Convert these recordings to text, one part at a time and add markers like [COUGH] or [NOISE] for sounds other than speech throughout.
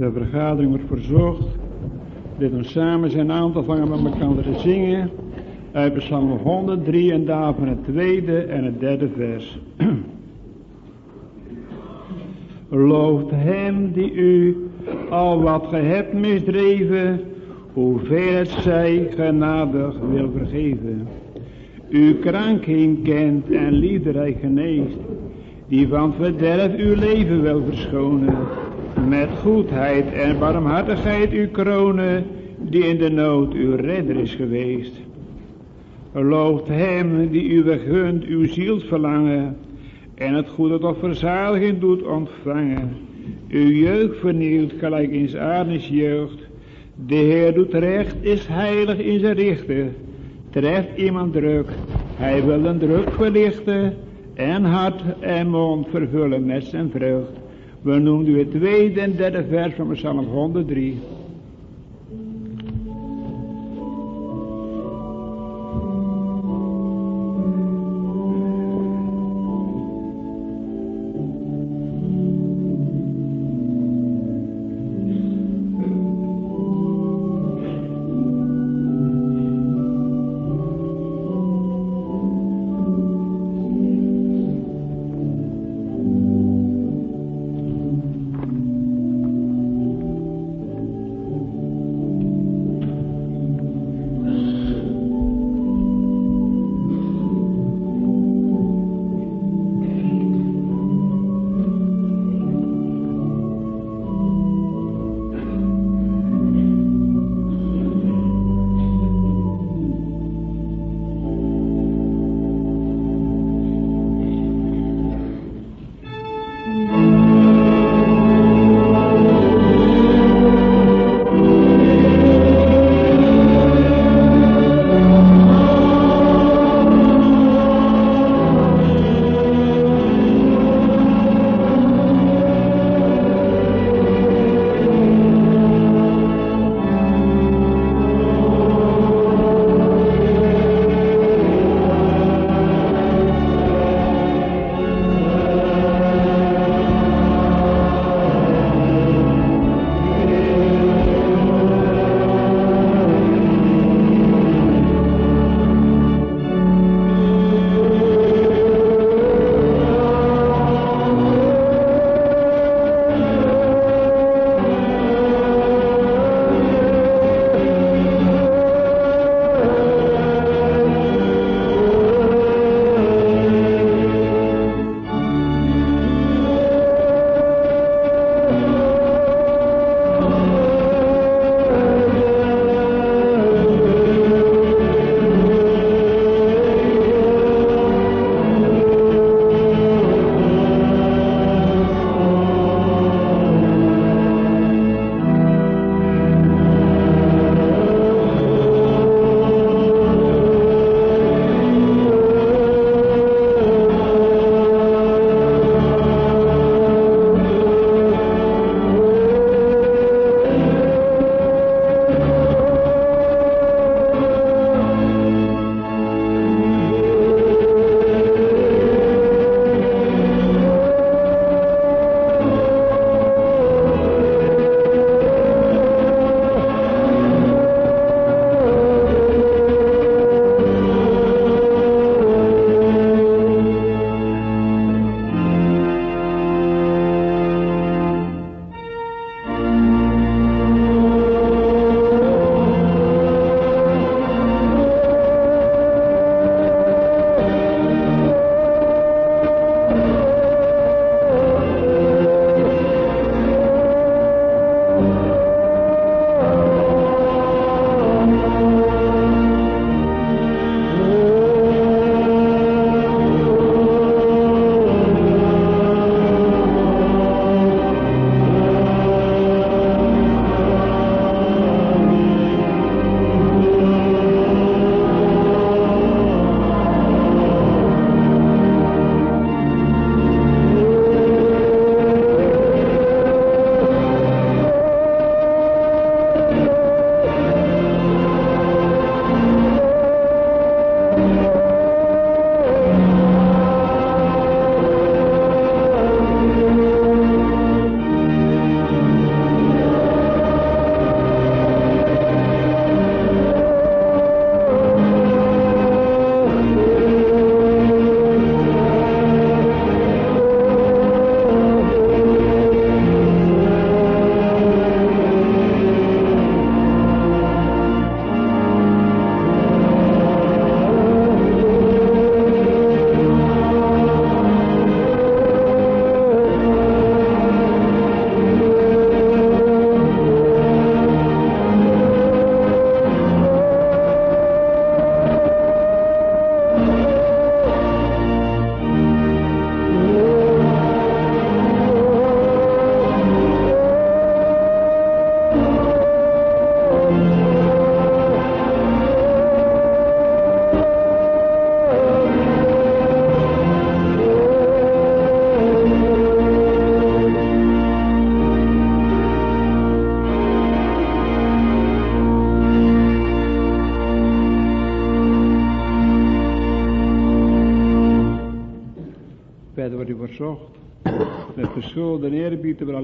De vergadering wordt verzocht dit ons samen zijn aantal vangen met elkaar te zingen uit Psalm 103 en daarvan het tweede en het derde vers. [CLEARS THROAT] Looft hem die u al wat ge hebt misdreven, hoeveel het zij genadig wil vergeven. Uw kranking kent en liefderijk geneest, die van verderf uw leven wil verschonen. Met goedheid en barmhartigheid uw kronen, die in de nood uw redder is geweest. Looft hem die u gunt uw zielsverlangen en het goede tot verzadiging doet ontvangen. Uw jeugd vernieuwt gelijk in aardes jeugd. De Heer doet recht, is heilig in zijn richten. Treft iemand druk, hij wil een druk verlichten en hart en mond vervullen met zijn vreugd. We noemen u het tweede en derde vers van Psalm 103.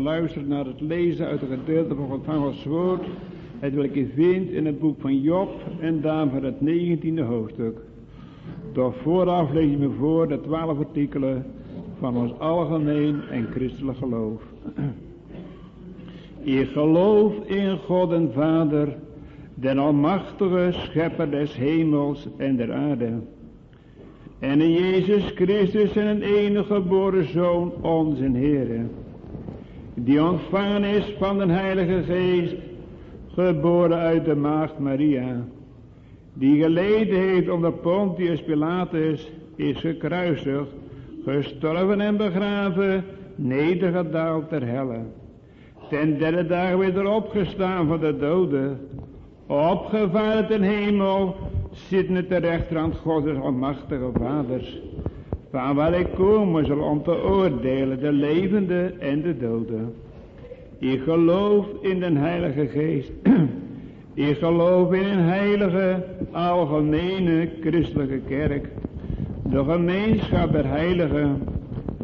Luisteren naar het lezen uit het gedeelte van van Gods woord. Het ik vindt in het boek van Job en daarvan het 19e hoofdstuk. Doch vooraf lees je me voor de twaalf artikelen van ons algemeen en christelijk geloof. [CLEARS THROAT] Ik geloof in God en Vader, den almachtige schepper des hemels en der aarde. En in Jezus Christus en een enige geboren Zoon, onze Heer. Die ontvangen is van de Heilige Geest, geboren uit de Maagd Maria. Die geleden heeft onder Pontius Pilatus, is gekruisigd, gestorven en begraven, nedergedaald ter helle. Ten derde dag weer opgestaan van de doden, opgevaren ten hemel, zitten ter rechterhand Gods almachtige vaders, van waar ik komen zal om te oordelen de levende en de doden. Ik geloof in de Heilige Geest. [CLEARS THROAT] Ik geloof in een heilige, algemene christelijke kerk. De gemeenschap der heiligen,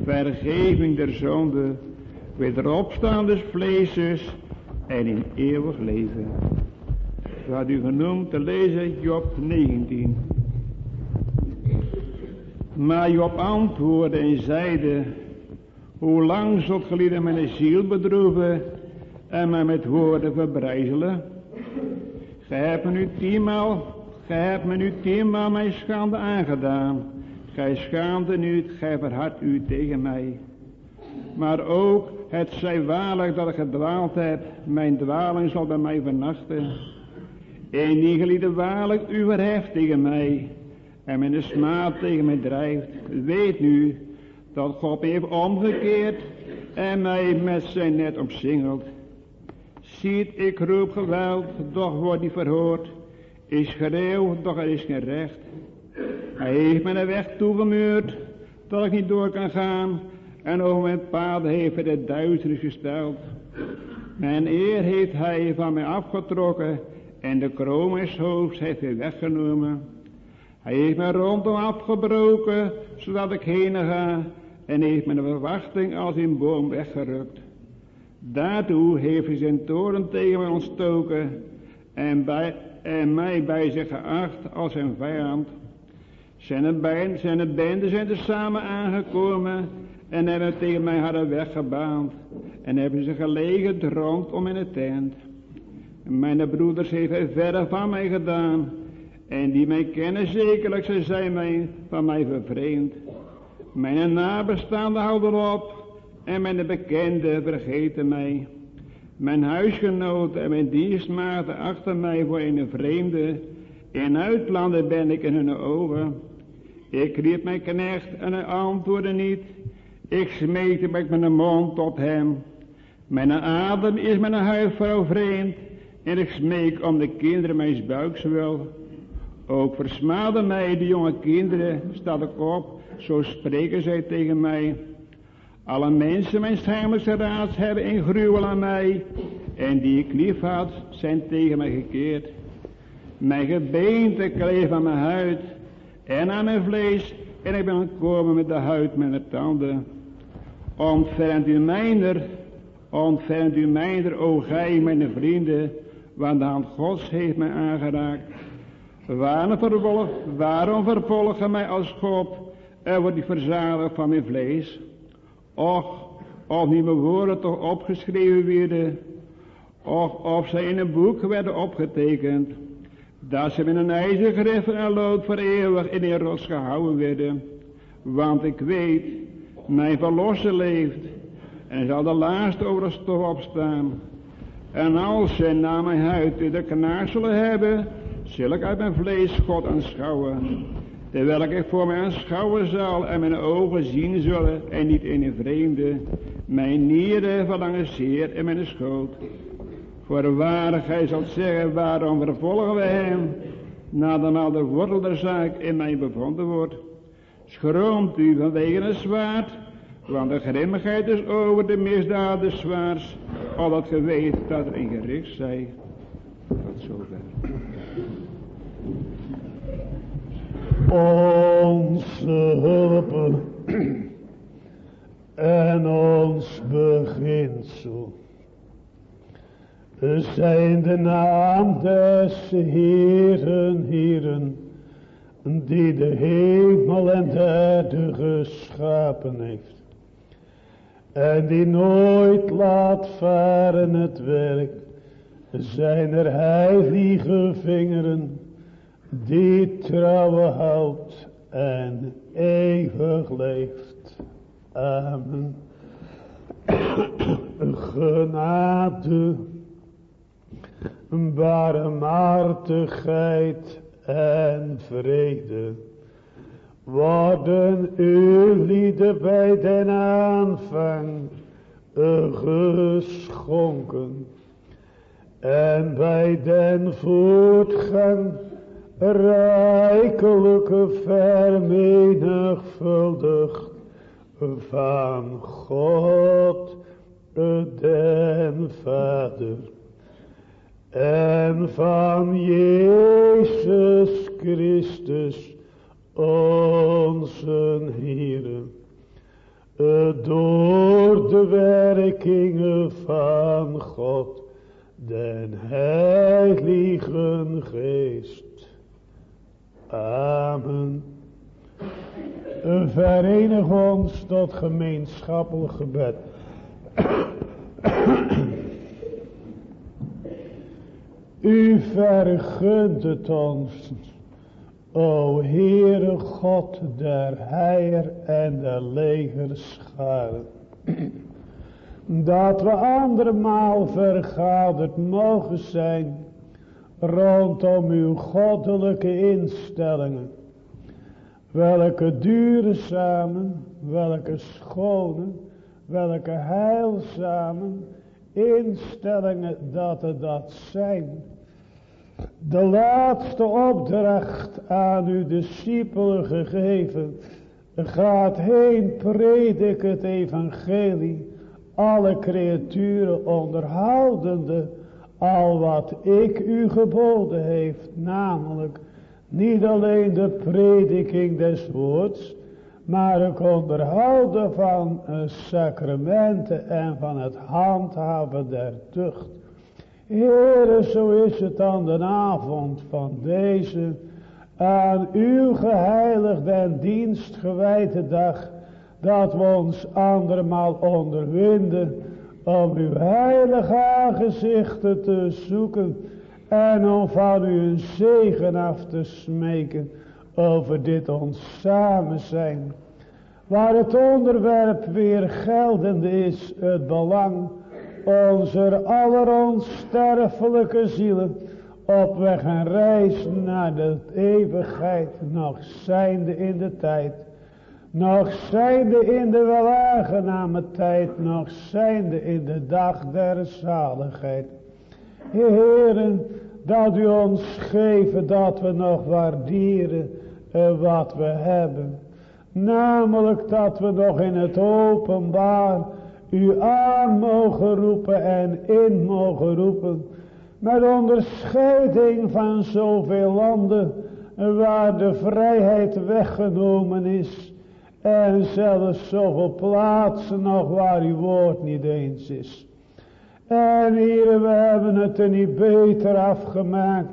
vergeving der zonde, wederopstaan des vleeses en in eeuwig leven. Had u genoemd te lezen Job 19. Maar Job antwoordde en zeide, hoe lang zult gelieden mijn ziel bedroeven en mij met woorden verbrijzelen? Gij hebt me nu tienmaal, gij hebt me nu tienmaal mijn schande aangedaan. Gij schaamde nu, gij verhardt u tegen mij. Maar ook het zij waarlijk dat ik gedwaald heb, mijn dwaling zal bij mij vernachten. En die gelieden waarlijk u verheft tegen mij en mijn smaad tegen mij drijft. Weet nu dat God me heeft omgekeerd en mij met zijn net omsingeld. Ziet, ik roep geweld, doch wordt niet verhoord. Ik schreeuw, doch er is geen recht. Hij heeft me de weg toegemuurd, dat ik niet door kan gaan. En over mijn paden heeft hij de duisternis gesteld. Mijn eer heeft hij van mij afgetrokken. En de kroon hoofds heeft hij weggenomen. Hij heeft mij rondom afgebroken, zodat ik heen ga. En heeft mijn verwachting als een boom weggerukt. Daartoe heeft hij zijn toren tegen mij ontstoken. En, bij, en mij bij zich geacht als zijn vijand. Zijn, benden, zijn benden zijn er samen aangekomen en hebben tegen mij hadden weggebaand. En hebben ze gelegen om in het tent. Mijn broeders heeft hij verder van mij gedaan. En die mij kennen zekerlijk, ze zijn mij, van mij vervreemd. Mijn nabestaanden houden op. En mijn bekenden vergeten mij. Mijn huisgenoten en mijn dienstmaten achter mij voor een vreemde. In uitlanden ben ik in hun ogen. Ik riep mijn knecht en hij antwoordde niet. Ik smeekte met mijn mond tot hem. Mijn adem is mijn huisvrouw vreemd. En ik smeek om de kinderen mijn buiks wil. Ook versmaden mij de jonge kinderen, staat ik op. Zo spreken zij tegen mij. Alle mensen mijn schijnlijkste raads hebben een gruwel aan mij. En die ik lief had, zijn tegen mij gekeerd. Mijn gebeente kleef aan mijn huid en aan mijn vlees. En ik ben gekomen met de huid de tanden. Ontfermt u mijner, ontfermt u mijner, o gij mijn vrienden, want de hand Gods heeft mij aangeraakt. Waarom, vervolg, waarom vervolgen mij als God, er wordt die verzadigd van mijn vlees? Och, of niet mijn woorden toch opgeschreven werden, of of zij in een boek werden opgetekend, dat ze met een ijzergriff en lood voor eeuwig in een rots gehouden werden. Want ik weet, mijn verlosser leeft, en zal de laatste over de stof opstaan. En als zij na mijn huid de knaar zullen hebben, zal ik uit mijn vlees God aanschouwen. Terwijl ik voor mij aanschouwen zal en mijn ogen zien zullen en niet in een vreemde. Mijn nieren verlangen zeer in mijn schoot. Voor waardig gij zult zeggen, waarom vervolgen wij hem? Nadat de wortel der zaak in mij bevonden wordt. Schroomt u vanwege een zwaard, want de grimmigheid is over de misdaad des zwaars, opdat ge weet dat er een gericht zij. Tot zover. Onze hulp en ons beginsel. Zijn de naam des Heeren, Heeren, die de hemel en de aarde geschapen heeft. En die nooit laat varen het werk, zijn er heilige vingeren, die trouwen houdt en eeuwig leeft. Amen. Genade, barmhartigheid en vrede worden uw lieden bij den aanvang geschonken en bij den voortgang rijkelijke vermenigvuldigd van God den Vader en van Jezus Christus onze Heer door de werkingen van God den Heiligen Geest. Amen. Verenig ons tot gemeenschappelijk gebed. U vergunt het ons, o Heere God der Heier en der legerscharen, dat we andermaal vergaderd mogen zijn rondom uw goddelijke instellingen. Welke samen, welke schone, welke heilzame instellingen dat er dat zijn. De laatste opdracht aan uw discipelen gegeven. Gaat heen, predik het evangelie. Alle creaturen onderhoudende al wat ik u geboden heeft, namelijk niet alleen de prediking des woords, maar het onderhouden van sacramenten en van het handhaven der tucht. Heere, zo is het aan de avond van deze aan uw geheiligde en dienstgewijde dag, dat we ons andermaal onderwinden om uw heilige aangezichten te zoeken en om van u een zegen af te smeken over dit ons samen zijn. Waar het onderwerp weer geldend is, het belang onze aller onsterfelijke zielen op weg en reis naar de eeuwigheid, nog zijnde in de tijd nog zijnde in de welaangename tijd, nog zijnde in de dag der zaligheid. Heren, dat u ons geven dat we nog waarderen wat we hebben. Namelijk dat we nog in het openbaar u aan mogen roepen en in mogen roepen. Met onderscheiding van zoveel landen waar de vrijheid weggenomen is en zelfs zoveel plaatsen nog waar uw woord niet eens is. En hier, we hebben het er niet beter afgemaakt.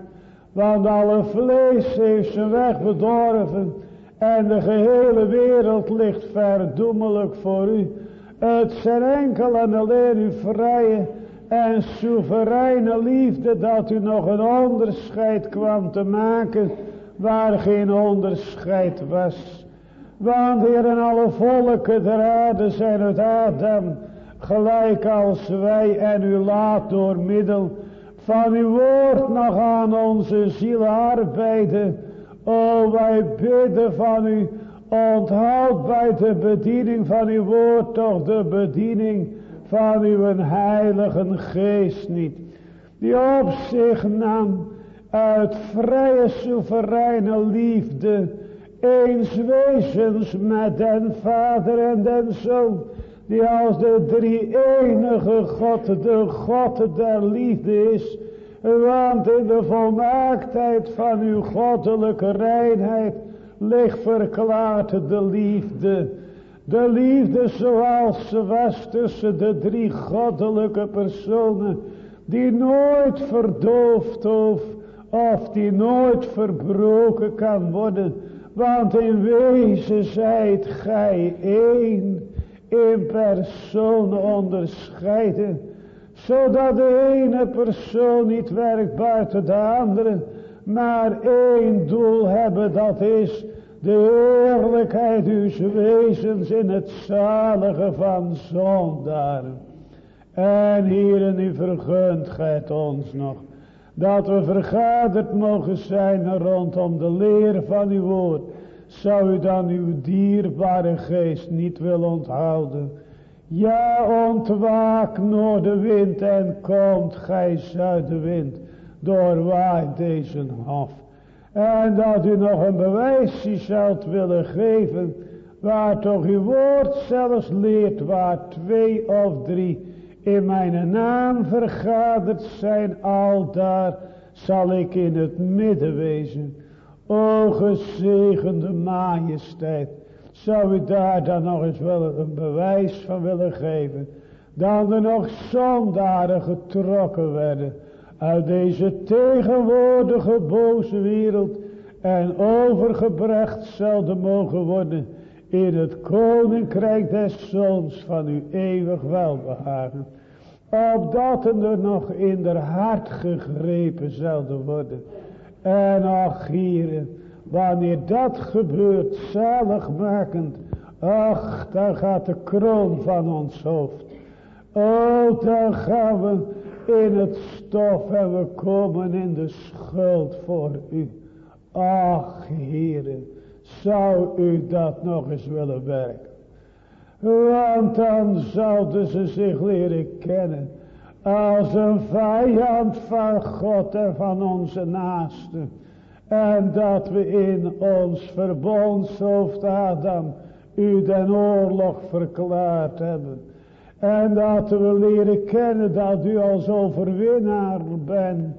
Want alle vlees heeft zijn weg bedorven. En de gehele wereld ligt verdoemelijk voor u. Het zijn enkel en alleen uw vrije en soevereine liefde dat u nog een onderscheid kwam te maken waar geen onderscheid was. Want hier in alle volken der aarde zijn het Adam, gelijk als wij en u laat door middel van uw woord nog aan onze ziel arbeiden. O, wij bidden van u, onthoud bij de bediening van uw woord toch de bediening van uw heilige geest niet. Die op zich nam uit vrije soevereine liefde eens wezens met den Vader en den Zoon, die als de drie enige God, de God der liefde is, want in de volmaaktheid van uw goddelijke reinheid ligt verklaard de liefde. De liefde zoals ze was tussen de drie goddelijke personen. Die nooit verdoofd of, of die nooit verbroken kan worden. Want in wezen zijt gij één in persoon onderscheiden. Zodat de ene persoon niet werkt buiten de andere. Maar één doel hebben dat is de eerlijkheid uw wezens in het zalige van zondaren. En hierin vergunt gij ons nog, dat we vergaderd mogen zijn rondom de leer van uw woord. Zou u dan uw dierbare geest niet willen onthouden? Ja, ontwaak noordenwind en komt gij zuidenwind, doorwaait deze hof. En dat u nog een bewijsje zult willen geven. Waar toch uw woord zelfs leert. Waar twee of drie in mijn naam vergaderd zijn. Al daar zal ik in het midden wezen. O gezegende majesteit. Zou u daar dan nog eens wel een bewijs van willen geven. Dat er nog zondaren getrokken werden uit deze tegenwoordige boze wereld en overgebracht zouden mogen worden in het koninkrijk des zoons van uw eeuwig welbehagen. Opdat er nog in der hart gegrepen zouden worden. En ach hier, wanneer dat gebeurt, zaligmakend, ach, dan gaat de kroon van ons hoofd. O, dan gaan we in het stof en we komen in de schuld voor u. Ach, heren, zou u dat nog eens willen werken? Want dan zouden ze zich leren kennen als een vijand van God en van onze naasten. En dat we in ons verbondshoofd Adam u den oorlog verklaard hebben. En dat we leren kennen dat u als overwinnaar bent.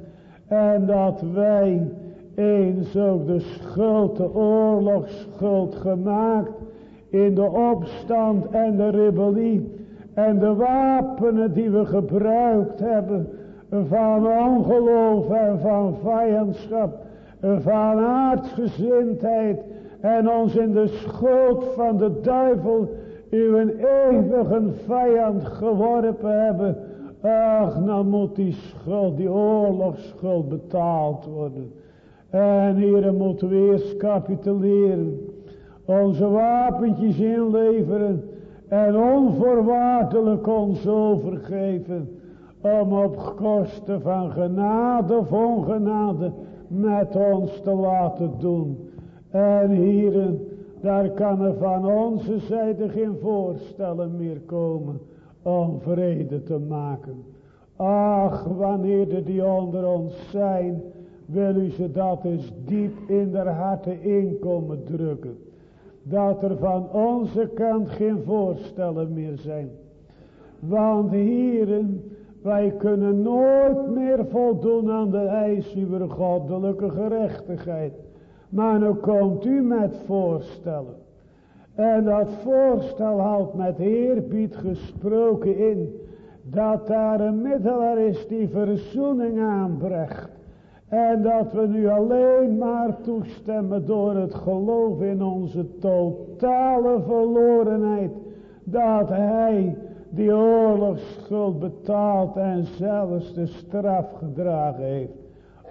En dat wij eens ook de schuld, de oorlogsschuld gemaakt. In de opstand en de rebellie. En de wapenen die we gebruikt hebben. Van ongeloof en van vijandschap. Van aardsgezindheid. En ons in de schuld van de duivel uw eeuwige vijand geworpen hebben. Ach, nou moet die schuld, die oorlogsschuld betaald worden. En hier moeten we eerst capituleren. Onze wapentjes inleveren. En onvoorwaardelijk ons overgeven. Om op kosten van genade of ongenade met ons te laten doen. En hieren, daar kan er van onze zijde geen voorstellen meer komen om vrede te maken. Ach, wanneer er die onder ons zijn, wil u ze dat eens diep in de harten inkomen drukken. Dat er van onze kant geen voorstellen meer zijn. Want hieren, wij kunnen nooit meer voldoen aan de eis uw goddelijke gerechtigheid. Maar nu komt u met voorstellen. En dat voorstel houdt met eerbied gesproken in. Dat daar een middelaar is die verzoening aanbrengt. En dat we nu alleen maar toestemmen door het geloof in onze totale verlorenheid. Dat hij die oorlogsschuld betaald en zelfs de straf gedragen heeft.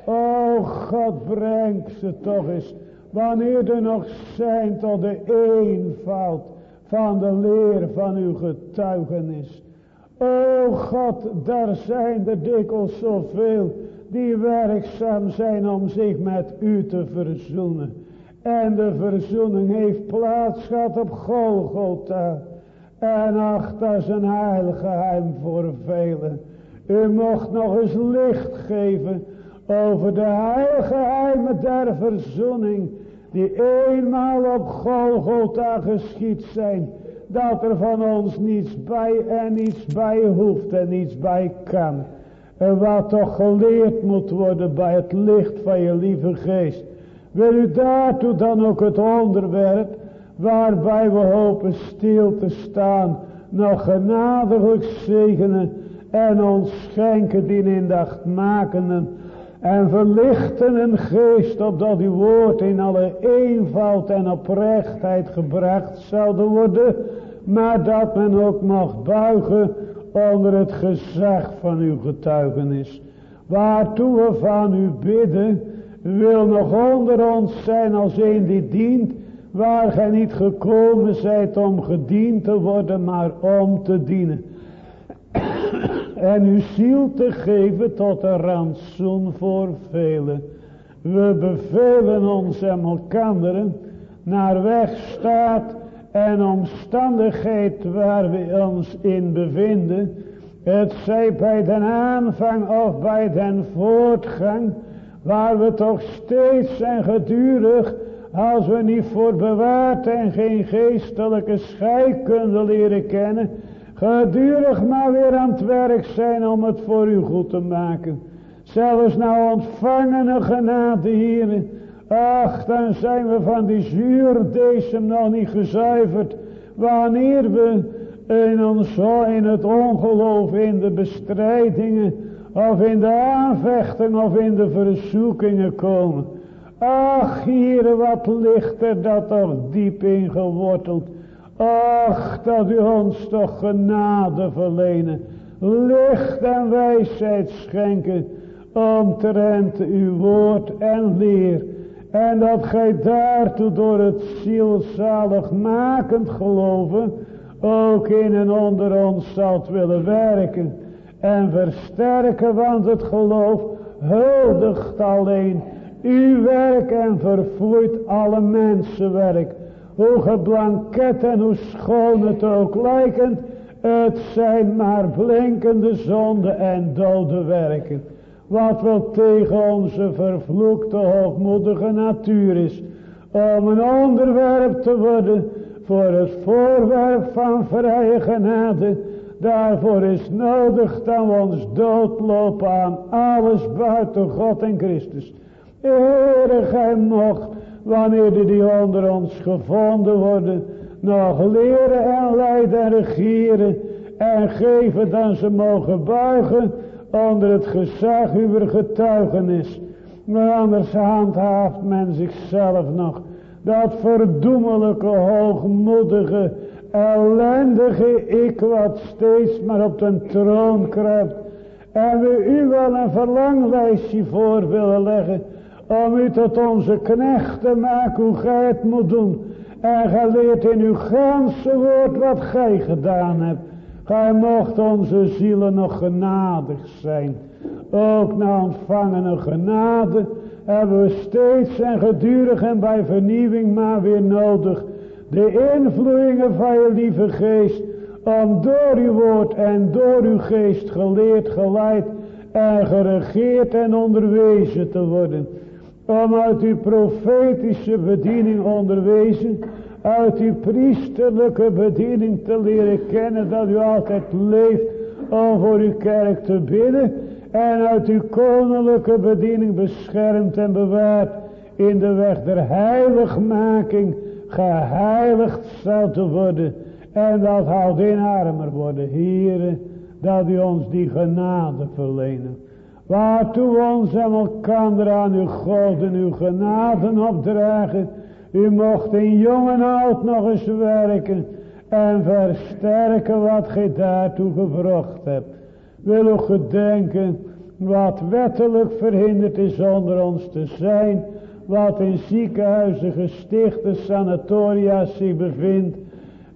O God, breng ze toch eens, wanneer er nog zijn tot de eenvoud van de leer van uw getuigenis. O God, daar zijn er dikwijls zoveel die werkzaam zijn om zich met u te verzoenen. En de verzoening heeft plaats gehad op Golgotha. En ach, dat is een voor velen. U mocht nog eens licht geven over de heilige heimen der verzoening, die eenmaal op Golgotha geschied zijn, dat er van ons niets bij en niets bij hoeft en niets bij kan. En wat toch geleerd moet worden bij het licht van je lieve geest. Wil u daartoe dan ook het onderwerp waarbij we hopen stil te staan, nog genadiglijk zegenen en ons schenken die indachtmakenden en verlichten een geest opdat uw woord in alle eenvoud en oprechtheid gebracht zouden worden, maar dat men ook mag buigen onder het gezag van uw getuigenis. Waartoe we van u bidden, wil nog onder ons zijn als een die dient, waar gij niet gekomen zijt om gediend te worden, maar om te dienen. en uw ziel te geven tot een rantsoen voor velen. We bevelen ons en elkanderen naar weg staat en omstandigheid waar we ons in bevinden. Het zij bij den aanvang of bij den voortgang, waar we toch steeds en gedurig, als we niet voor bewaard en geen geestelijke scheikunde leren kennen, gedurig maar weer aan het werk zijn om het voor u goed te maken. Zelfs nou ontvangene genade hier. Ach, dan zijn we van die zuurdesem nog niet gezuiverd. Wanneer we in ons in het ongeloof, in de bestrijdingen, of in de aanvechten, of in de verzoekingen komen. Ach, hier wat ligt er dat toch diep ingeworteld. Ach, dat u ons toch genade verlenen. Licht en wijsheid schenken. Omtrent uw woord en leer. En dat gij daartoe door het zielzalig makend geloven. Ook in en onder ons zult willen werken. En versterken, want het geloof huldigt alleen uw werk en verfoeit alle mensenwerk hoe geblanket en hoe schoon het ook lijkend, het zijn maar blinkende zonden en dode werken. Wat wel tegen onze vervloekte hoogmoedige natuur is, om een onderwerp te worden voor het voorwerp van vrije genade, daarvoor is nodig dat we ons doodlopen aan alles buiten God en Christus. Heere, gij mocht wanneer die onder ons gevonden worden, nog leren en leiden en regeren en geven dan ze mogen buigen onder het gezag uw getuigenis. Maar anders handhaaft men zichzelf nog. Dat verdoemelijke, hoogmoedige, ellendige ik wat steeds maar op de troon kruipt. En we u wel een verlanglijstje voor willen leggen om u tot onze knecht te maken hoe gij het moet doen. En gij leert in uw ganse woord wat gij gedaan hebt. Gij mocht onze zielen nog genadig zijn. Ook na ontvangene genade hebben we steeds en gedurig en bij vernieuwing maar weer nodig. De invloeien van je lieve geest. Om door uw woord en door uw geest geleerd, geleid en geregeerd en onderwezen te worden om uit uw profetische bediening onderwezen, uit uw priesterlijke bediening te leren kennen dat u altijd leeft om voor uw kerk te bidden en uit uw koninklijke bediening beschermd en bewaard in de weg der heiligmaking geheiligd zou te worden en dat houdt in armer worden, heren, dat u ons die genade verlenen. Waartoe ons en elkander aan uw God en uw genaden opdragen. U mocht in jong en oud nog eens werken. En versterken wat gij daartoe gevrocht hebt. Wil u gedenken wat wettelijk verhinderd is onder ons te zijn. Wat in ziekenhuizen, gestichte sanatoria zich bevindt.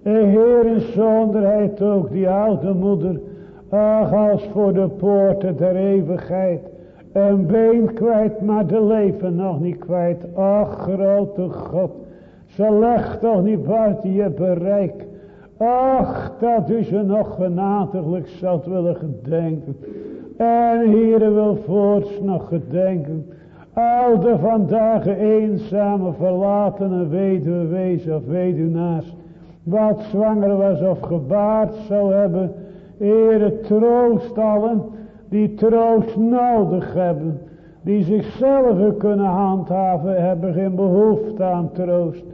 Heer in zonderheid ook die oude moeder Ach, als voor de poorten der eeuwigheid. Een been kwijt, maar de leven nog niet kwijt. Ach, grote God. Ze legt toch niet buiten je bereik. Ach, dat u ze nog genadiglijk zou willen gedenken. En hier wil voorts nog gedenken. Al de vandaag eenzame verlatene weduwe wezen of weduwnaars. Wat zwanger was of gebaard zou hebben Heere, troost allen die troost nodig hebben. Die zichzelf kunnen handhaven, hebben geen behoefte aan troost.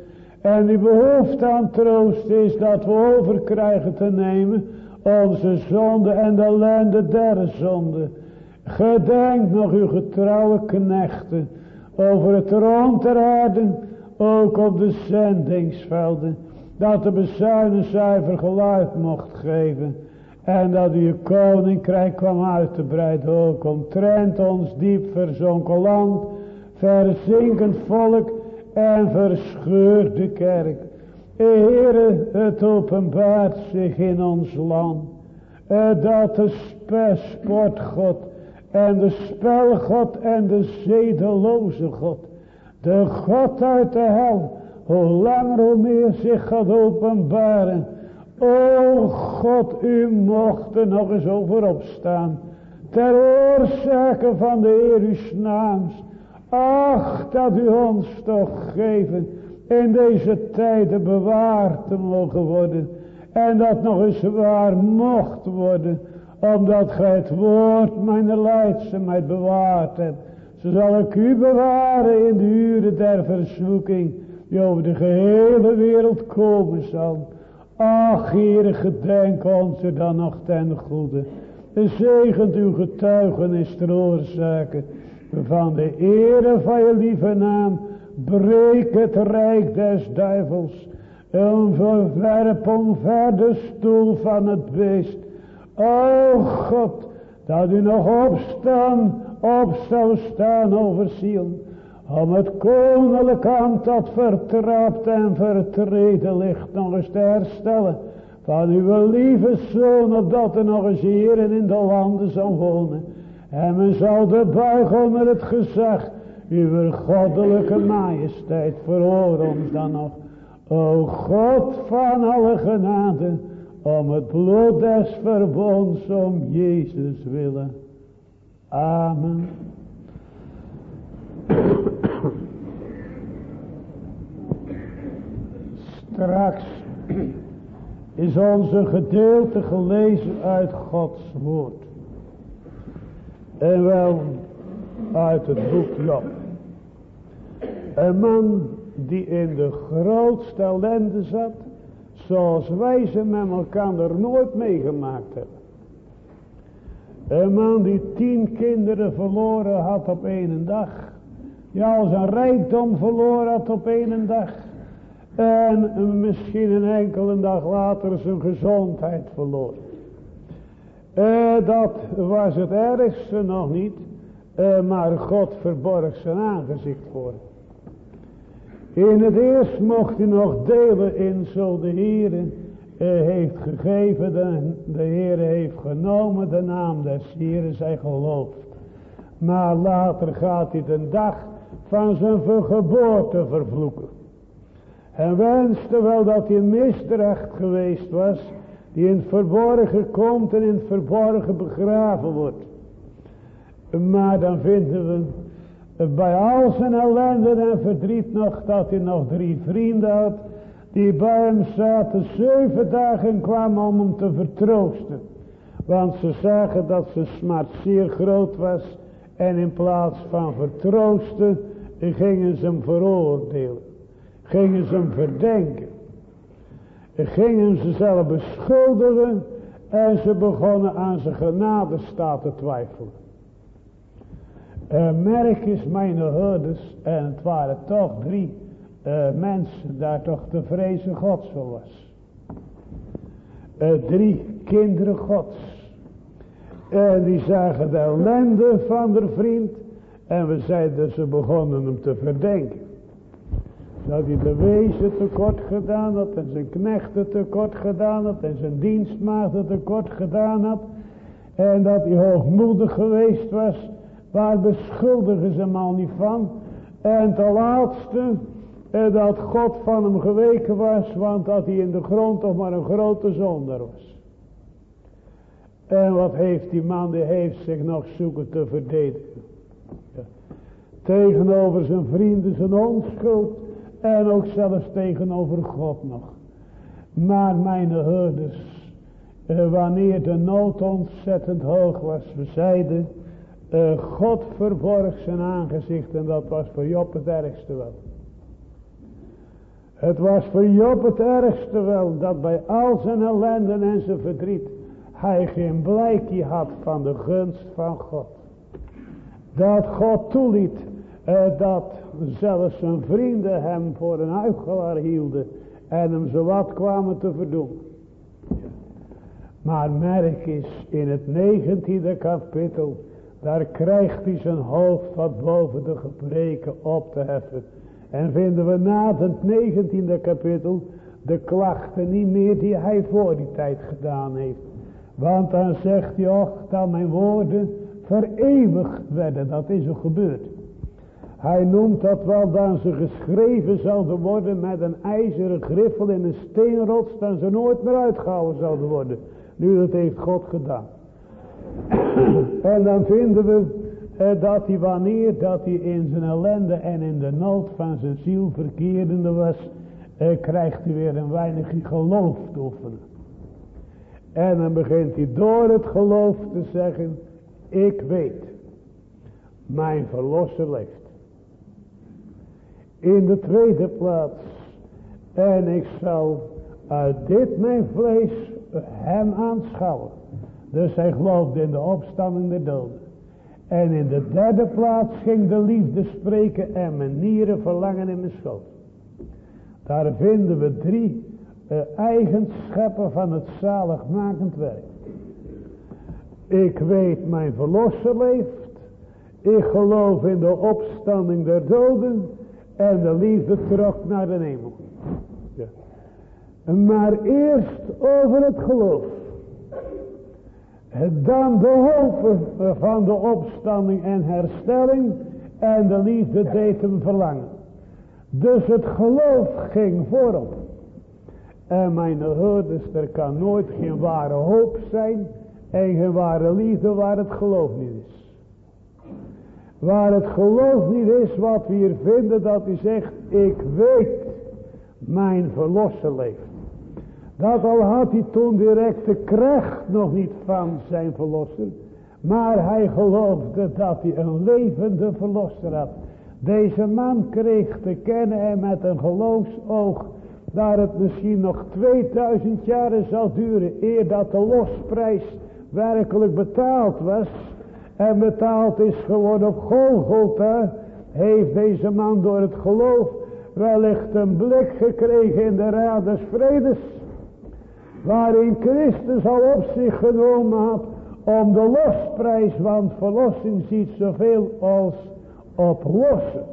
En die behoefte aan troost is dat we over krijgen te nemen onze zonde en de ellende der zonde. Gedenk nog uw getrouwe knechten over het rondrijden, ook op de zendingsvelden, dat de bezuinen zuiver geluid mocht geven. En dat uw koninkrijk kwam uit te breiden ook omtrent ons diep verzonken land, verzinkend volk en verscheurde kerk. Heere, het openbaart zich in ons land. Dat de sportgod en de spelgod en de zedeloze God. De God uit de hel. Hoe langer hoe meer zich gaat openbaren. O God, u mocht er nog eens over opstaan. Ter oorzake van de Heer uw naams. Ach, dat u ons toch geven in deze tijden bewaard te mogen worden. En dat nog eens waar mocht worden. Omdat gij het woord mijn leidzaamheid bewaard hebt. Zo zal ik u bewaren in de uren der verzoeking. Die over de gehele wereld komen zal. Ach, Heere, gedenk ons dan nog ten goede. Zegent uw getuigenis ter oorzaken van de ere van je lieve naam. Breek het rijk des duivels. En verwerp omver de stoel van het beest. O God, dat u nog opstaan, op zou staan over ziel. Om het koninklijk dat vertrapt en vertreden ligt nog eens te herstellen. Van uw lieve zoon, opdat er nog eens heren in de landen zou wonen. En men zal de buigen onder het gezag. Uw goddelijke majesteit verhoor ons dan nog. O God van alle genade. Om het bloed des verbonds om Jezus willen. Amen. Straks is onze gedeelte gelezen uit Gods woord. En wel uit het boek Job. Een man die in de grootste ellende zat. Zoals wij ze met elkaar er nooit meegemaakt hebben. Een man die tien kinderen verloren had op één dag. Ja, zijn rijkdom verloren had op één dag. En misschien een enkele dag later zijn gezondheid verloren. Uh, dat was het ergste nog niet. Uh, maar God verborg zijn aangezicht voor In het eerst mocht hij nog delen in zo de Heer uh, heeft gegeven. De, de Heer heeft genomen de naam des Heeren zij gelooft. Maar later gaat hij de dag van zijn geboorte vervloeken. En wenste wel dat hij misdracht geweest was die in het verborgen komt en in het verborgen begraven wordt. Maar dan vinden we bij al zijn ellende en verdriet nog dat hij nog drie vrienden had. Die bij hem zaten zeven dagen kwamen om hem te vertroosten. Want ze zagen dat zijn smart zeer groot was. En in plaats van vertroosten gingen ze hem veroordelen. Gingen ze hem verdenken gingen ze zelf beschuldigen en ze begonnen aan zijn genadestaat te twijfelen. Een merk is mijn herders en het waren toch drie uh, mensen daar toch de vrezen gods voor was. Uh, drie kinderen gods. En die zagen de ellende van de vriend en we zeiden ze begonnen hem te verdenken. Dat hij de wezen tekort gedaan had en zijn knechten tekort gedaan had en zijn dienstmaagden tekort gedaan had. En dat hij hoogmoedig geweest was. Waar beschuldigen ze hem al niet van. En ten laatste eh, dat God van hem geweken was. Want dat hij in de grond toch maar een grote zonder was. En wat heeft die man, die heeft zich nog zoeken te verdedigen. Tegenover zijn vrienden zijn onschuld. En ook zelfs tegenover God nog. Maar mijn herders, eh, wanneer de nood ontzettend hoog was, we zeiden, eh, God verborg zijn aangezicht en dat was voor Job het ergste wel. Het was voor Job het ergste wel, dat bij al zijn ellende en zijn verdriet, hij geen blijkje had van de gunst van God. Dat God toeliet eh, dat zelfs zijn vrienden hem voor een huichelaar hielden en hem zowat kwamen te verdoen. Maar merk eens in het negentiende kapitel, daar krijgt hij zijn hoofd wat boven de gebreken op te heffen. En vinden we na het negentiende kapitel de klachten niet meer die hij voor die tijd gedaan heeft. Want dan zegt hij, och, dat mijn woorden vereeuwigd werden. Dat is er gebeurd. Hij noemt dat wel dat ze geschreven zouden worden met een ijzeren griffel in een steenrots. Dat ze nooit meer uitgehouden zouden worden. Nu dat heeft God gedaan. [CLEARS THROAT] en dan vinden we eh, dat hij wanneer dat hij in zijn ellende en in de nood van zijn ziel verkeerdende was. Eh, krijgt hij weer een weinig geloof te oefenen. En dan begint hij door het geloof te zeggen. Ik weet. Mijn verlosser leeft. In de tweede plaats. En ik zal uit dit mijn vlees hem aanschouwen. Dus hij geloofde in de opstanding der doden. En in de derde plaats ging de liefde spreken en mijn nieren verlangen in mijn schoot. Daar vinden we drie uh, eigenschappen van het zaligmakend werk. Ik weet mijn verlosser leeft. Ik geloof in de opstanding der doden. En de liefde trok naar de hemel. Ja. Maar eerst over het geloof. Dan de hoop van de opstanding en herstelling. En de liefde deed hem verlangen. Dus het geloof ging voorop. En mijn hoorders, er kan nooit geen ware hoop zijn. En geen ware liefde waar het geloof niet is. Waar het geloof niet is wat we hier vinden dat hij zegt. Ik weet mijn verlosser leeft. Dat al had hij toen direct de kracht nog niet van zijn verlosser. Maar hij geloofde dat hij een levende verlosser had. Deze man kreeg te kennen en met een geloofsoog. Dat het misschien nog 2000 jaren zal duren. Eer dat de losprijs werkelijk betaald was. En betaald is geworden op Golgotha. Heeft deze man door het geloof wellicht een blik gekregen in de raad des vredes waarin Christus al op zich genomen had om de losprijs, want verlossing ziet zoveel als op lossen.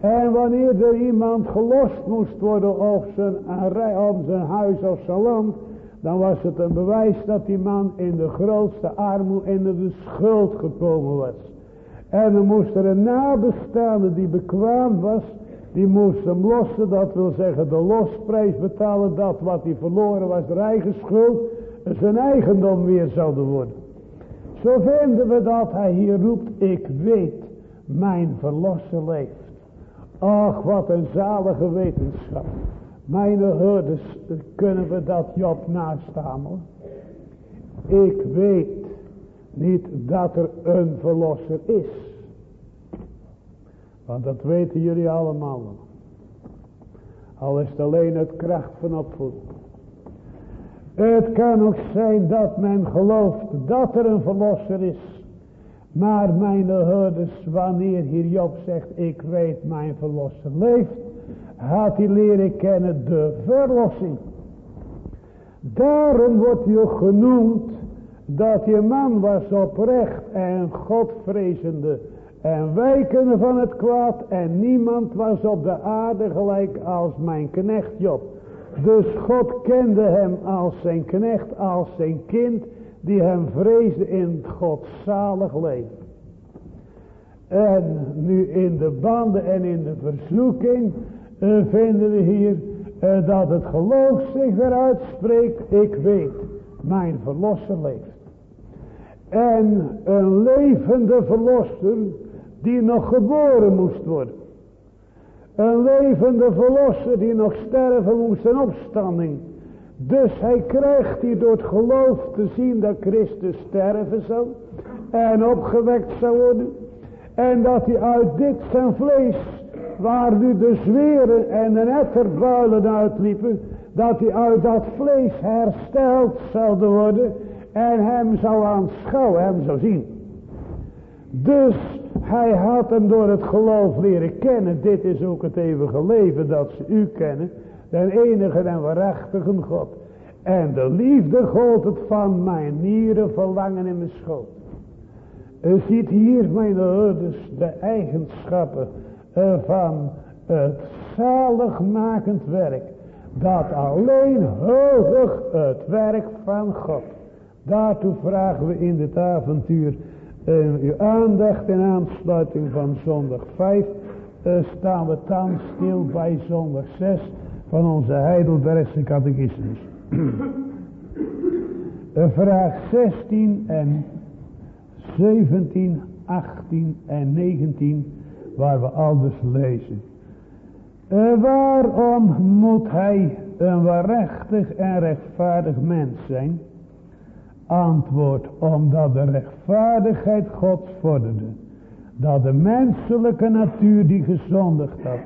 En wanneer er iemand gelost moest worden op zijn, zijn huis of zijn land, dan was het een bewijs dat die man in de grootste armoede en in de schuld gekomen was. En dan moest er een nabestaande die bekwaam was die moest hem lossen, dat wil zeggen de losprijs betalen, dat wat hij verloren was, de eigen schuld, zijn eigendom weer zouden worden. Zo vinden we dat hij hier roept, ik weet, mijn verlosser leeft. Ach, wat een zalige wetenschap. Mijn herders, kunnen we dat Job hoor. Ik weet niet dat er een verlosser is. Want dat weten jullie allemaal. Al is het alleen het kracht van opvoeding. Het kan ook zijn dat men gelooft dat er een verlosser is. Maar mijn hoorders, wanneer hier Job zegt, ik weet mijn verlosser leeft, had hij leren kennen de verlossing. Daarom wordt ook genoemd dat je man was oprecht en godvrezende en wijken van het kwaad. En niemand was op de aarde gelijk als mijn knecht Job. Dus God kende hem als zijn knecht, als zijn kind. Die hem vreesde in het godzalig leven. En nu in de banden en in de verzoeking vinden we hier uh, dat het geloof zich eruit spreekt. Ik weet, mijn verlosser leeft. En een levende verlosser die nog geboren moest worden. Een levende verlosser die nog sterven moest in opstanding. Dus hij krijgt hier door het geloof te zien dat Christus sterven zou. En opgewekt zou worden. En dat hij uit dit zijn vlees waar nu de zweren en de netterbuilen uitliepen, dat hij uit dat vlees hersteld zou worden en hem zou aanschouwen, hem zou zien. Dus hij had hem door het geloof leren kennen. Dit is ook het eeuwige leven dat ze u kennen. De enige en waarachtige God. En de liefde goot het van mijn nieren verlangen in mijn schoot. U ziet hier, mijn ouders, de eigenschappen van het zaligmakend werk. Dat alleen hoog het werk van God. Daartoe vragen we in dit avontuur uh, uw aandacht in aansluiting van zondag 5. Uh, eh, staan we thans stil bij zondag 6 van onze Heidelbergse catechismus. [CLEARS THROAT] vraag 16 en 17, 18 en 19 waar we aldus lezen. Waarom moet hij een waarachtig en rechtvaardig mens zijn? Antwoord, omdat de rechtvaardigheid Gods vorderde. Dat de menselijke natuur die gezondigd had,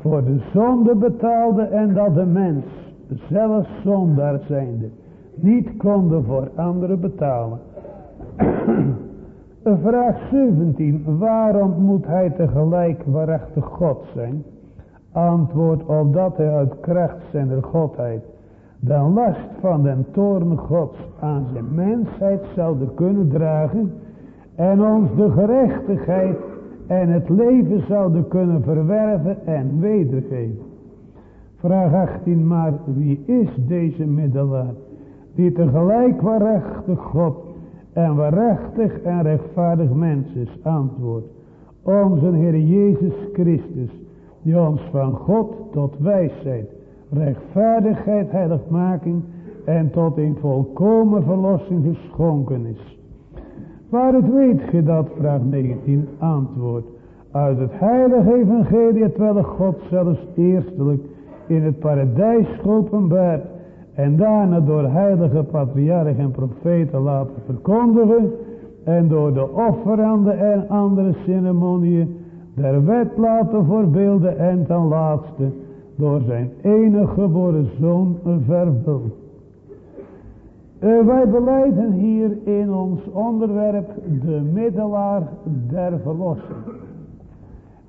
voor de zonde betaalde en dat de mens, zelfs zondaar zijnde, niet konde voor anderen betalen. Vraag 17. Waarom moet hij tegelijk waarachtig God zijn? Antwoord, opdat hij uit kracht zijn godheid de last van den toorn gods aan zijn mensheid zouden kunnen dragen en ons de gerechtigheid en het leven zouden kunnen verwerven en wedergeven. Vraag 18, maar wie is deze middelaar, die tegelijk waarachtig God en waarachtig en rechtvaardig mens is? Antwoord, onze Heer Jezus Christus, die ons van God tot wijsheid rechtvaardigheid, heiligmaking en tot een volkomen verlossing geschonken is. Waar het weet ge dat, vraag 19, antwoord. Uit het heilige evangelie, terwijl God zelfs eerstelijk in het paradijs geopenbaard en daarna door heilige patriarchen en profeten laten verkondigen en door de offeranden en andere ceremonieën der wet laten voorbeelden en ten laatste door zijn enige geboren zoon vervuld. Uh, wij beleiden hier in ons onderwerp de middelaar der verlossing.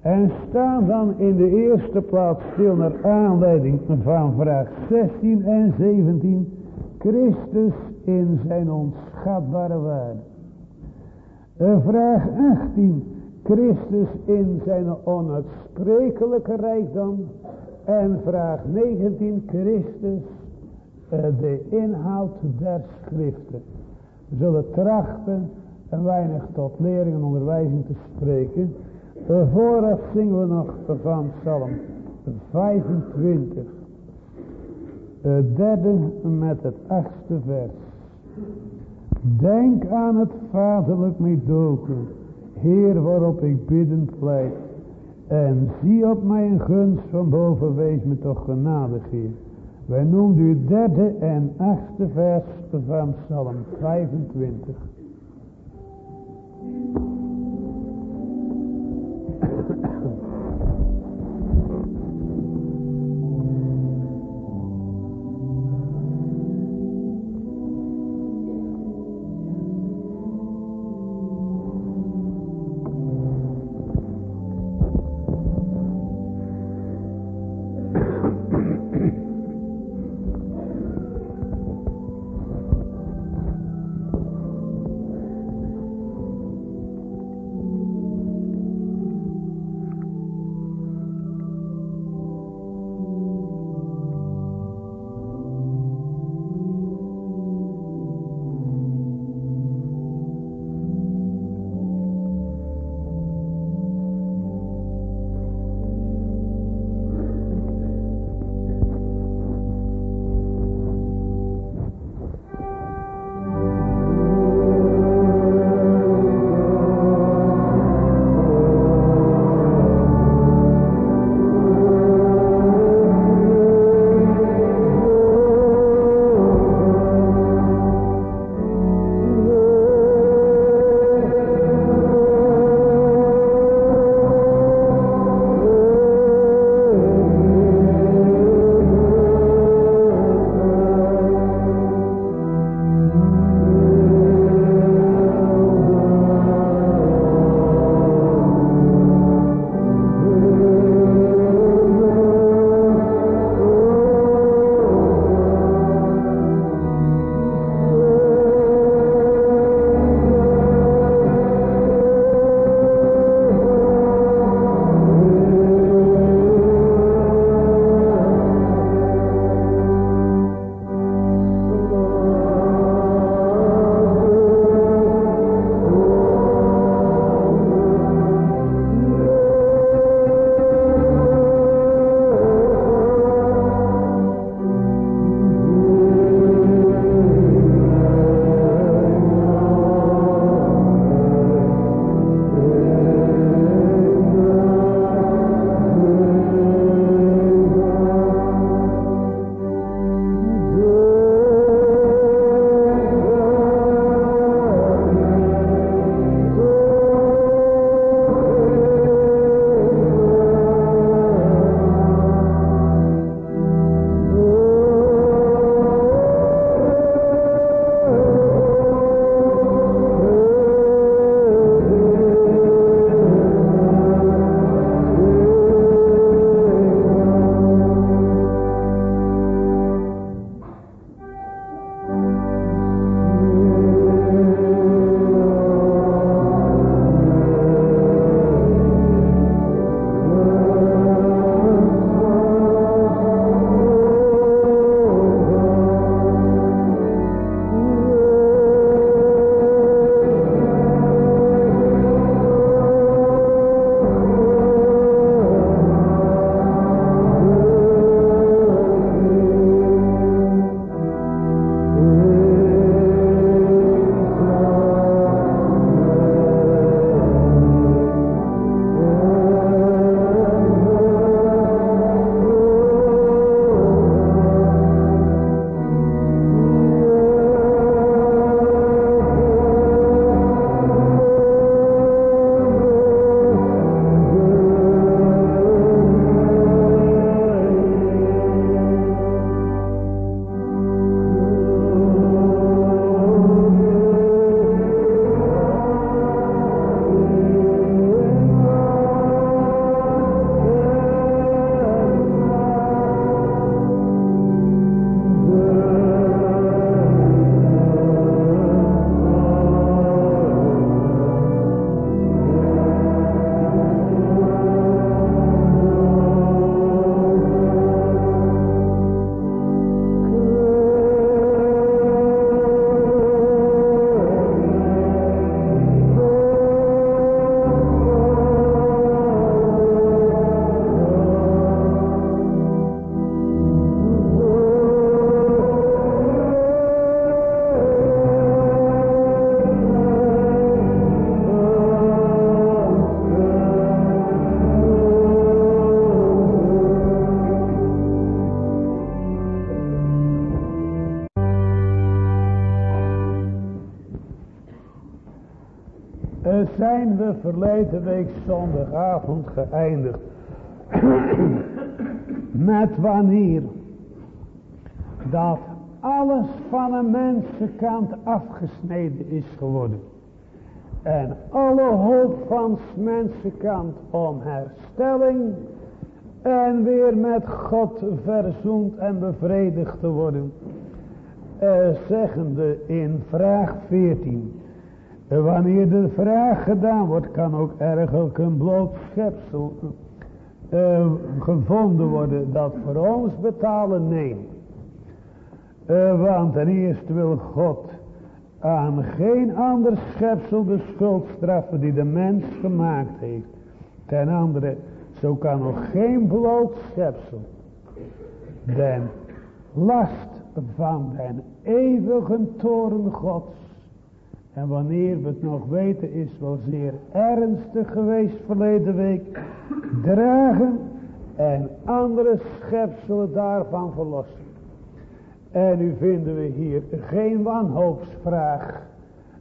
En staan dan in de eerste plaats stil naar aanleiding van vraag 16 en 17. Christus in zijn onschatbare waarde. Uh, vraag 18. Christus in zijn onuitsprekelijke rijkdom en vraag 19, Christus, uh, de inhoud der schriften. We zullen trachten een weinig tot lering en onderwijzing te spreken. Vooraf zingen we nog van Psalm 25. Het uh, derde met het achtste vers. Denk aan het vaderlijk meedogen, Heer waarop ik bidden pleit. En zie op mij een gunst van boven, wees me toch genadig hier. Wij noemen u derde en achtste vers van Psalm 25. Verleden week zondagavond geëindigd. [CLEARS THROAT] Met wanneer dat alles van een mensenkant afgesneden is geworden. En alle hoop van mensenkant om herstelling en weer met God verzoend en bevredigd te worden. Uh, zeggende in vraag 14. Wanneer de vraag gedaan wordt, kan ook ergens een bloot schepsel uh, gevonden worden dat voor ons betalen neemt. Uh, want ten eerste wil God aan geen ander schepsel de schuld straffen die de mens gemaakt heeft. Ten andere, zo kan nog geen bloot schepsel den last van den eeuwige toren gods. En wanneer we het nog weten is wel zeer ernstig geweest verleden week. Dragen en andere schepselen daarvan verlossen. En nu vinden we hier geen wanhoopsvraag.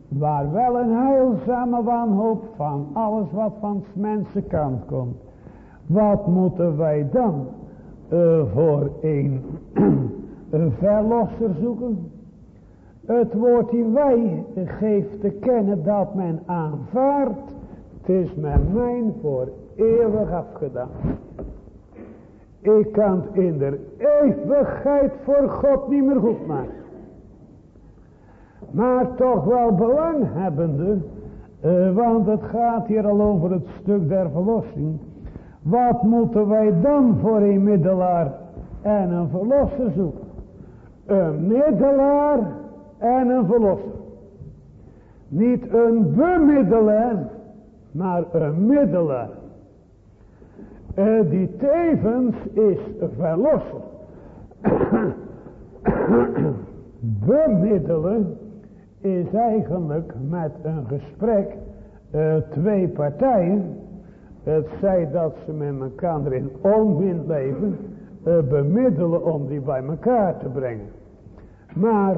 Maar wel een heilzame wanhoop van alles wat van mensenkant komt. Wat moeten wij dan uh, voor [CLEARS THROAT] een verlosser zoeken? Het woord die wij geeft te kennen dat men aanvaardt. Het is met mijn voor eeuwig afgedaan. Ik kan het in de eeuwigheid voor God niet meer goed maken. Maar toch wel belanghebbende, uh, want het gaat hier al over het stuk der verlossing. Wat moeten wij dan voor een middelaar en een verlosser zoeken? Een middelaar en een verlosser. Niet een bemiddelaar, maar een middelaar. Uh, die tevens is verlosser. [COUGHS] Bemiddelen is eigenlijk met een gesprek uh, twee partijen. Het zij dat ze met elkaar in onmin leven. Uh, bemiddelen om die bij elkaar te brengen. Maar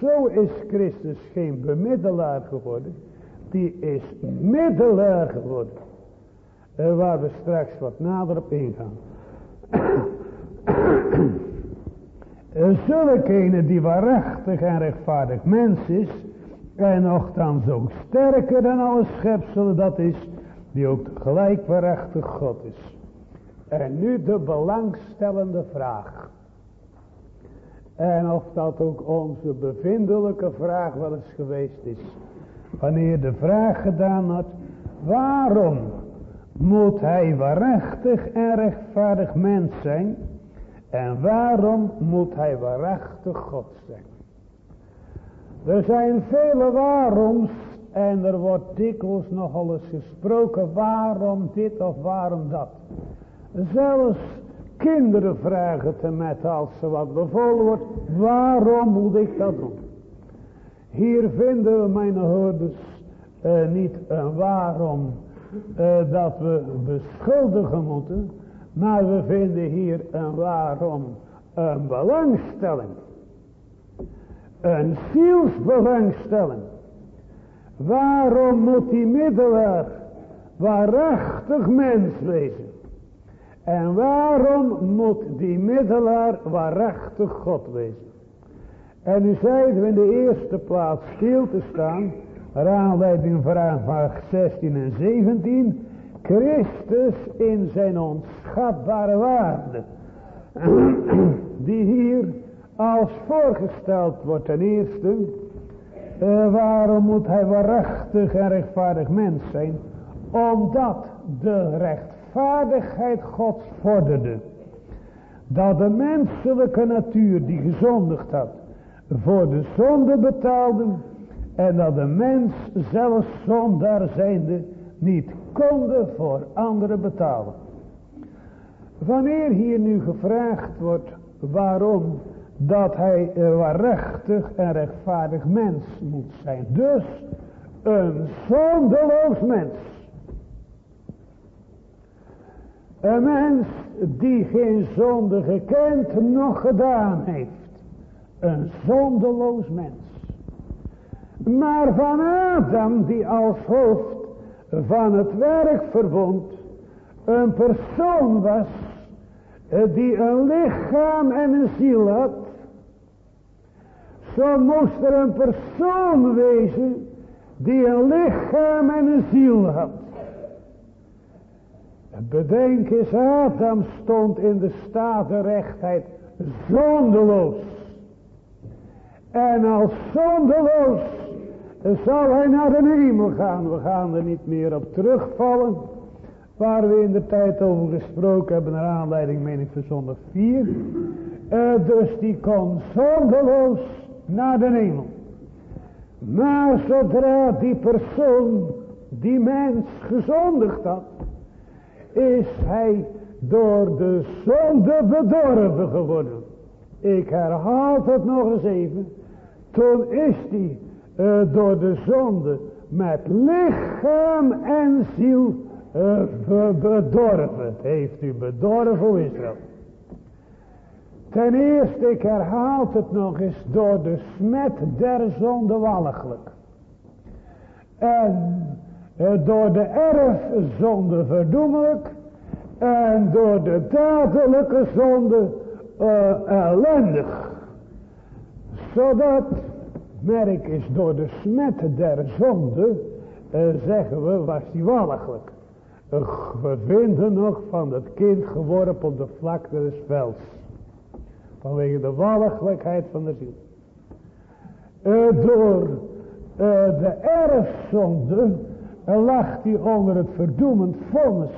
zo is Christus geen bemiddelaar geworden. Die is middelaar geworden. Uh, waar we straks wat nader op ingaan. uh, zulke die waarachtig en rechtvaardig mens is. En nogthans zo sterker dan alle schepselen dat is. Die ook gelijk waarachtig God is. En nu de belangstellende vraag. En of dat ook onze bevindelijke vraag wel eens geweest is. Wanneer de vraag gedaan had. Waarom moet hij waarachtig en rechtvaardig mens zijn. En waarom moet hij waarachtig God zijn? Er zijn vele waaroms en er wordt dikwijls nogal eens gesproken waarom dit of waarom dat. Zelfs kinderen vragen te met als ze wat bevolen wordt, waarom moet ik dat doen? Hier vinden we mijn hoorders uh, niet een waarom uh, dat we beschuldigen moeten. Maar we vinden hier een waarom een belangstelling. Een zielsbelangstelling. Waarom moet die middelaar waarachtig mens wezen? En waarom moet die middelaar waarachtig God wezen? En nu zeiden we in de eerste plaats stil te staan aanleiding vraag 16 en 17. Christus in zijn onschatbare waarde. [CLEARS THROAT] Die hier als voorgesteld wordt ten eerste. Uh, waarom moet hij waarachtig en rechtvaardig mens zijn? Omdat de rechtvaardigheid Gods vorderde. Dat de menselijke natuur die gezondigd had. Voor de zonde betaalde en dat de mens zelfs zonder zijnde niet konde voor anderen betalen. Wanneer hier nu gevraagd wordt waarom dat hij waarachtig en rechtvaardig mens moet zijn. Dus een zondeloos mens. Een mens die geen zonde gekend nog gedaan heeft. Een zondeloos mens. Maar van Adam die als hoofd van het werkverbond een persoon was eh, die een lichaam en een ziel had. Zo moest er een persoon wezen die een lichaam en een ziel had. Bedenk eens, Adam stond in de staat de rechtheid zondeloos. En als zondeloos zal hij naar de hemel gaan. We gaan er niet meer op terugvallen. Waar we in de tijd over gesproken hebben. Naar aanleiding meen ik van zondag 4. Uh, dus die kon zondeloos naar de hemel. Maar zodra die persoon, die mens gezondigd had. Is hij door de zonde bedorven geworden. Ik herhaal het nog eens even. Toen is hij uh, door de zonde met lichaam en ziel uh, bedorven. Heeft u bedorven, Israël. Ten eerste, ik herhaal het nog eens, door de smet der zonde walgelijk. En door de erfzonde verdoemelijk. En door de dadelijke zonde uh, ellendig. Zodat merk is door de smet der zonde, uh, zeggen we, was die walgelijk. We vinden nog van het kind geworpen op de vlakte des velds. Vanwege de walgelijkheid van de ziel. Door de erfzonde lag hij onder het verdoemend vonnis.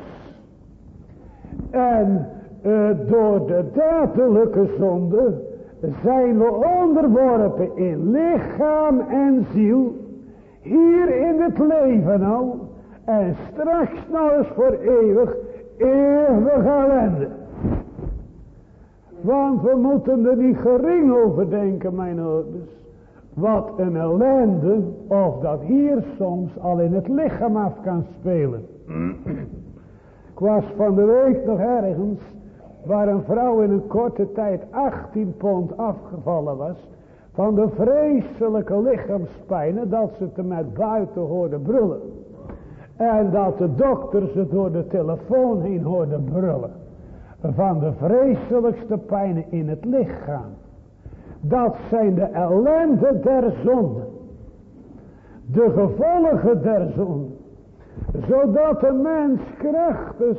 En door de dadelijke zonde zijn we onderworpen in lichaam en ziel. Hier in het leven al. En straks nog eens voor eeuwig. Eeuwig ellende. Want we moeten er niet gering over denken mijn ouders. Wat een ellende. Of dat hier soms al in het lichaam af kan spelen. [CLEARS THROAT] Ik was van de week nog ergens waar een vrouw in een korte tijd 18 pond afgevallen was, van de vreselijke lichaamspijnen dat ze te met buiten hoorde brullen. En dat de dokter ze door de telefoon heen hoorde brullen. Van de vreselijkste pijnen in het lichaam. Dat zijn de ellende der zonde. De gevolgen der zonde. Zodat de mens krachtig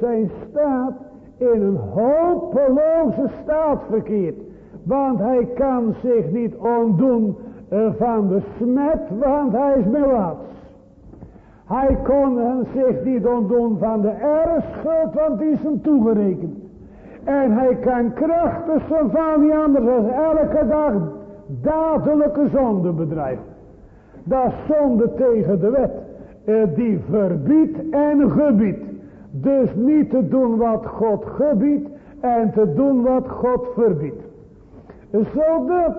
zijn staat in een hopeloze staat verkeert. Want hij kan zich niet ontdoen eh, van de smet, want hij is melaats. Hij kon zich niet ontdoen van de erfschuld, want die is hem toegerekend. En hij kan krachtig zijn van die anders als elke dag dadelijke zonde bedrijven. Dat is zonde tegen de wet. Eh, die verbiedt en gebiedt. Dus niet te doen wat God gebiedt en te doen wat God verbiedt. Zodat,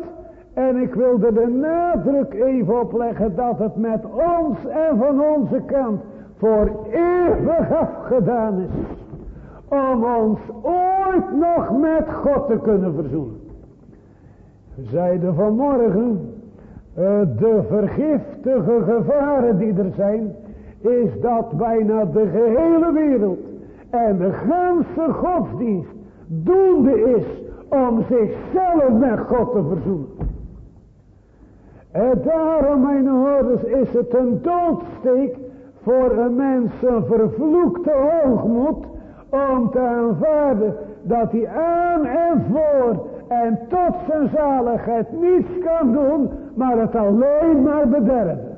en ik wilde de nadruk even opleggen dat het met ons en van onze kant voor eeuwig afgedaan is. Om ons ooit nog met God te kunnen verzoenen. Zeiden vanmorgen, eh, de vergiftige gevaren die er zijn, is dat bijna de gehele wereld en de ganse godsdienst doende is om zichzelf met God te verzoenen. En daarom, mijn hoorders, is het een doodsteek voor een mens een vervloekte hoogmoed om te aanvaarden dat hij aan en voor en tot zijn zaligheid niets kan doen, maar het alleen maar bederven.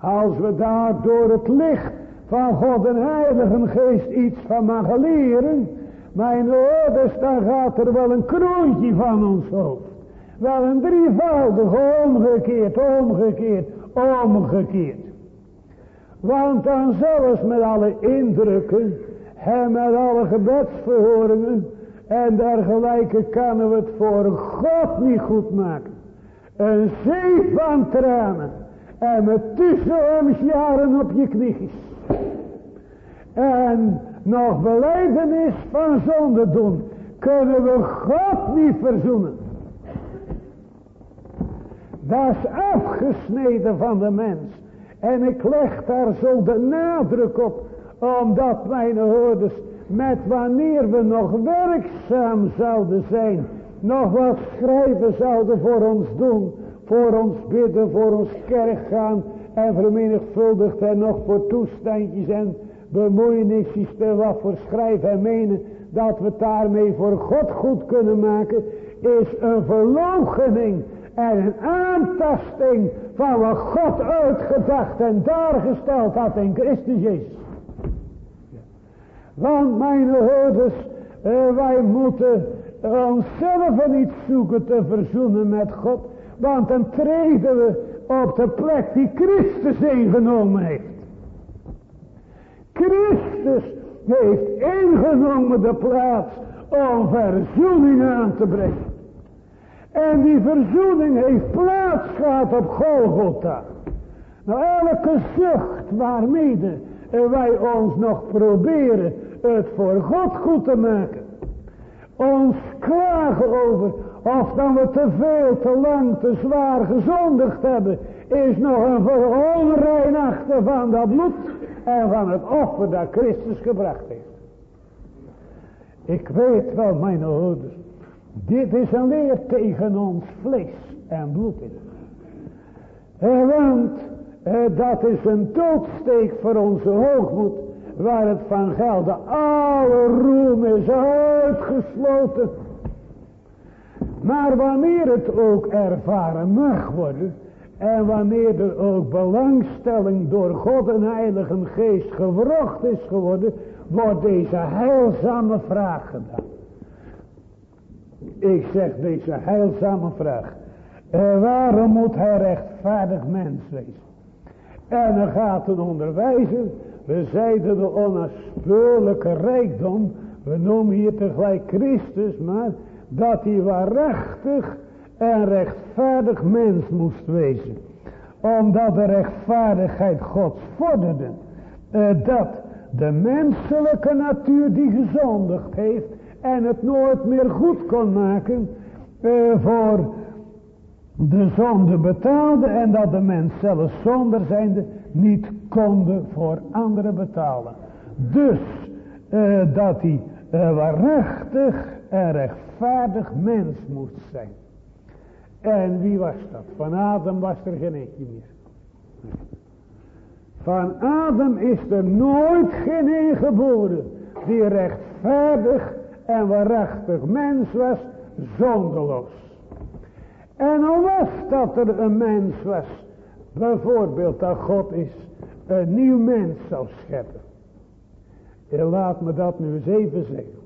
Als we daar door het licht van God en Heilige Geest iets van mogen leren. Mijn ouders, dan gaat er wel een kroontje van ons hoofd. Wel een drievoudig omgekeerd, omgekeerd, omgekeerd. Want dan zelfs met alle indrukken en met alle gebedsverhoringen en dergelijke kunnen we het voor God niet goed maken. Een zee van tranen en met jaren op je knieën. En nog beleidenis van zonde doen. Kunnen we God niet verzoenen. Dat is afgesneden van de mens. En ik leg daar zo de nadruk op, omdat mijn hoorders, met wanneer we nog werkzaam zouden zijn, nog wat schrijven zouden voor ons doen, voor ons bidden, voor ons kerk gaan en vermenigvuldigd en nog voor toestandjes en bemoeienissen te wat voor schrijven en menen, dat we daarmee voor God goed kunnen maken, is een verloochening en een aantasting van wat God uitgedacht en daargesteld had in Christus Jezus. Want mijn hoorders, eh, wij moeten onszelf niet zoeken te verzoenen met God. Want dan treden we op de plek die Christus ingenomen heeft. Christus heeft ingenomen de plaats om verzoening aan te brengen. En die verzoening heeft plaats gehad op Golgotha. Nou, elke zucht waarmede wij ons nog proberen het voor God goed te maken. Ons klagen over of dan we te veel, te lang, te zwaar gezondigd hebben. Is nog een veronreinachten van dat bloed en van het offer dat Christus gebracht heeft. Ik weet wel, mijn ouders. Dit is een leer tegen ons vlees en bloed in. Want eh, dat is een doodsteek voor onze hoogmoed. Waar het van gelden alle roem is uitgesloten. Maar wanneer het ook ervaren mag worden. En wanneer er ook belangstelling door God en Heilige Geest gewrocht is geworden. Wordt deze heilzame vraag gedaan. Ik zeg deze heilzame vraag. Eh, waarom moet hij rechtvaardig mens wezen? En dan gaat het onderwijzen. We zeiden de onnaspeurlijke rijkdom. We noemen hier tegelijk Christus. Maar dat hij waarachtig en rechtvaardig mens moest wezen. Omdat de rechtvaardigheid Gods vorderde. Eh, dat de menselijke natuur die gezondigd heeft en het nooit meer goed kon maken uh, voor de zonde betaalde en dat de mens zelfs zonder zijnde niet konde voor anderen betalen. Dus uh, dat hij uh, waarachtig en rechtvaardig mens moest zijn. En wie was dat? Van Adam was er geen eentje meer. Van Adam is er nooit geen een geboren die rechtvaardig en waarachtig mens was, zonderloos. En al was dat er een mens was, bijvoorbeeld dat God is een nieuw mens zou scheppen. En laat me dat nu eens even zeggen.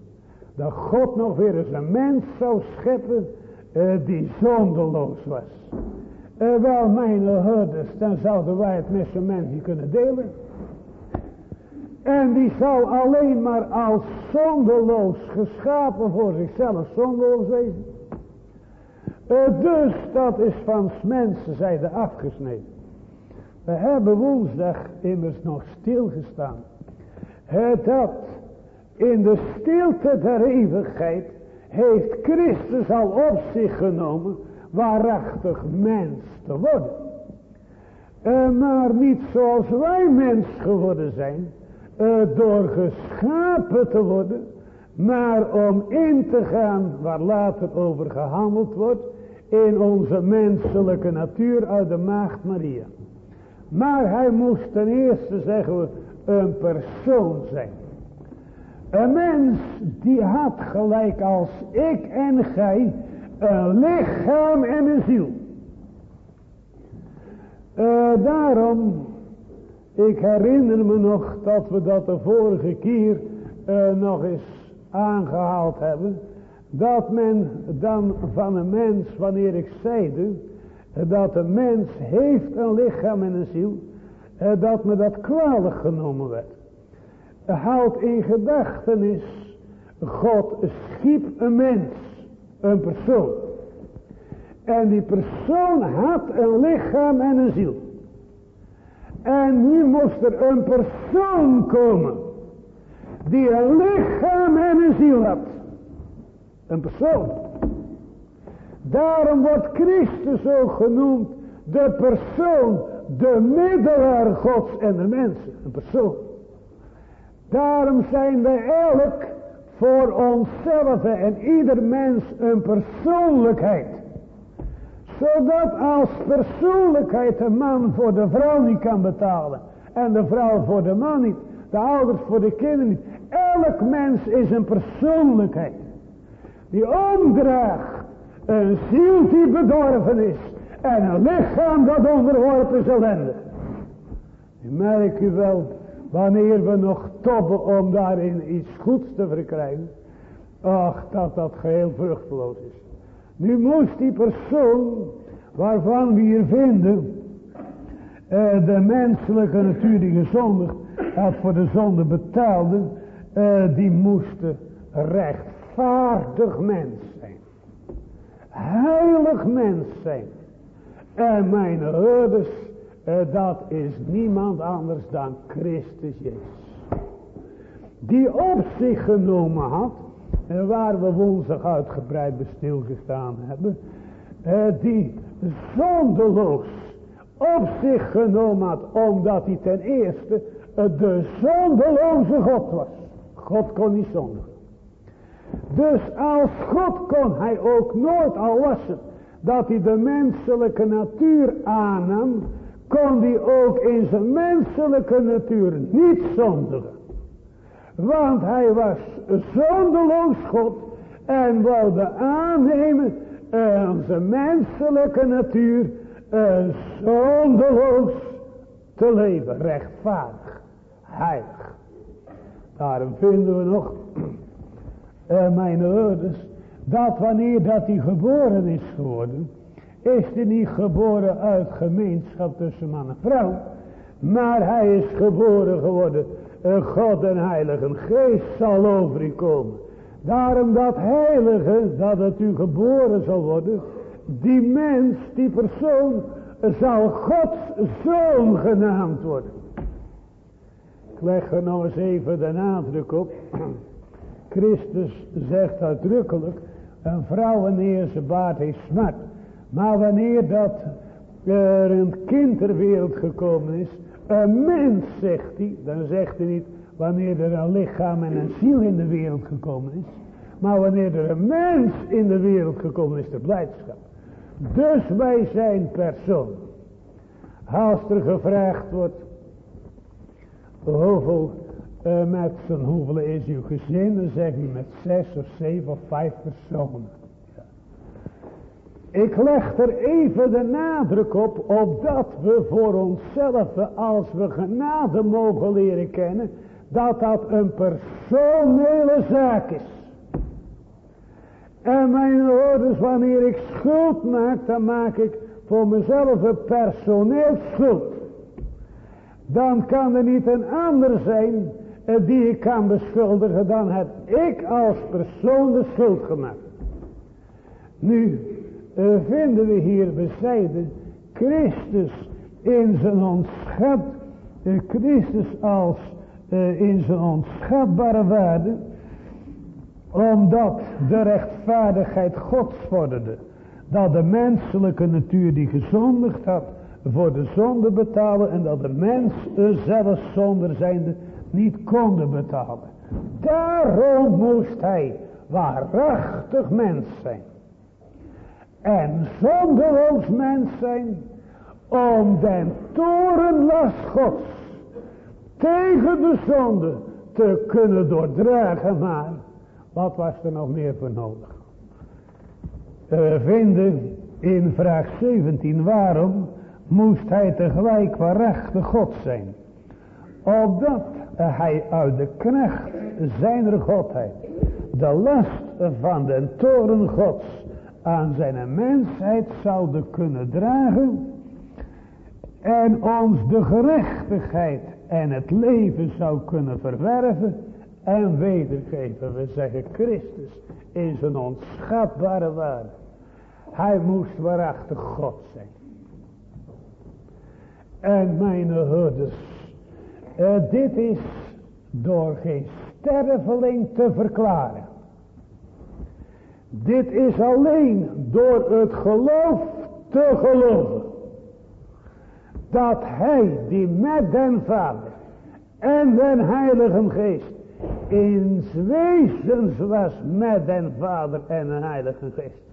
Dat God nog weer eens een mens zou scheppen uh, die zonderloos was. Uh, wel mijn herders, dan zouden wij het met zo'n mens niet kunnen delen. En die zal alleen maar als zonderloos geschapen voor zichzelf zonderloos wezen. Uh, dus dat is van mensen zijde afgesneden. We hebben woensdag immers nog stilgestaan. Uh, dat in de stilte der eeuwigheid heeft Christus al op zich genomen waarachtig mens te worden. Uh, maar niet zoals wij mens geworden zijn, uh, door geschapen te worden, maar om in te gaan waar later over gehandeld wordt, in onze menselijke natuur uit de maagd Maria. Maar hij moest ten eerste, zeggen we, een persoon zijn. Een mens die had gelijk als ik en gij een lichaam en een ziel. Uh, daarom ik herinner me nog dat we dat de vorige keer uh, nog eens aangehaald hebben. Dat men dan van een mens, wanneer ik zeide, dat een mens heeft een lichaam en een ziel, uh, dat me dat kwalijk genomen werd. Houd in gedachtenis, God schiep een mens, een persoon. En die persoon had een lichaam en een ziel. En nu moest er een persoon komen. Die een lichaam en een ziel had. Een persoon. Daarom wordt Christus ook genoemd de persoon de middelaar gods en de mensen. Een persoon. Daarom zijn wij elk voor onszelf en ieder mens een persoonlijkheid. Zodat als persoonlijkheid de man voor de vrouw niet kan betalen. En de vrouw voor de man niet. De ouders voor de kinderen niet. Elk mens is een persoonlijkheid. Die omdraagt een ziel die bedorven is. En een lichaam dat onderworpen is ellende. Nu merk u wel wanneer we nog tobben om daarin iets goeds te verkrijgen. Ach, dat dat geheel vruchteloos is. Nu moest die persoon waarvan we hier vinden, uh, de menselijke natuur die gezondigd had voor de zonde betaalde, uh, die moest rechtvaardig mens zijn. Heilig mens zijn. En mijn herders, uh, dat is niemand anders dan Christus Jezus. Die op zich genomen had, en waar we woensdag uitgebreid bij stilgestaan hebben, die zondeloos op zich genomen had, omdat hij ten eerste de zondeloze God was. God kon niet zondigen. Dus als God kon hij ook nooit, al was het, dat hij de menselijke natuur aannam, kon hij ook in zijn menselijke natuur niet zondigen. Want hij was zondeloos God en wilde aannemen onze menselijke natuur zondeloos te leven, rechtvaardig, heilig. Daarom vinden we nog, uh, [CLEARS THROAT] mijn ouders, dat wanneer dat hij geboren is geworden, is hij niet geboren uit gemeenschap tussen man en vrouw, maar hij is geboren geworden, God en Heilige Geest zal over u komen. Daarom dat heilige, dat het u geboren zal worden, die mens, die persoon, zal Gods zoon genaamd worden. Ik leg er nog eens even de nadruk op. Christus zegt uitdrukkelijk, een vrouw wanneer ze baart heeft smart. Maar wanneer dat er een kind ter wereld gekomen is, een mens zegt hij, dan zegt hij niet wanneer er een lichaam en een ziel in de wereld gekomen is. Maar wanneer er een mens in de wereld gekomen is, de blijdschap. Dus wij zijn persoon. Als er gevraagd wordt, hoeveel uh, met hoeveel is uw gezin, dan zeg je met zes of zeven of vijf personen. Ik leg er even de nadruk op, opdat we voor onszelf, als we genade mogen leren kennen, dat dat een personele zaak is. En mijn ouders, wanneer ik schuld maak, dan maak ik voor mezelf een personeel schuld. Dan kan er niet een ander zijn eh, die ik kan beschuldigen, dan heb ik als persoon de schuld gemaakt. Nu uh, vinden we hier bezijde Christus in zijn onschat, uh, Christus als uh, in zijn onschatbare waarde, omdat de rechtvaardigheid Gods vorderde. Dat de menselijke natuur die gezondigd had voor de zonde betalen. En dat de mens zelfs zonder zijnde niet konden betalen. Daarom moest hij waarachtig mens zijn. En zonderloos mens zijn. Om den torenlast gods tegen de zonde te kunnen doordragen maar wat was er nog meer voor nodig? We vinden in vraag 17 waarom moest hij tegelijk waarachtig God zijn. Opdat hij uit de kracht zijner godheid de last van de toren gods aan zijn mensheid zouden kunnen dragen en ons de gerechtigheid en het leven zou kunnen verwerven en wedergeven. We zeggen Christus is een onschatbare waarde. Hij moest waarachtig God zijn. En mijn herders, uh, dit is door geen sterveling te verklaren. Dit is alleen door het geloof te geloven. dat hij die met den Vader en den Heilige Geest in wezens was met den Vader en den Heilige Geest.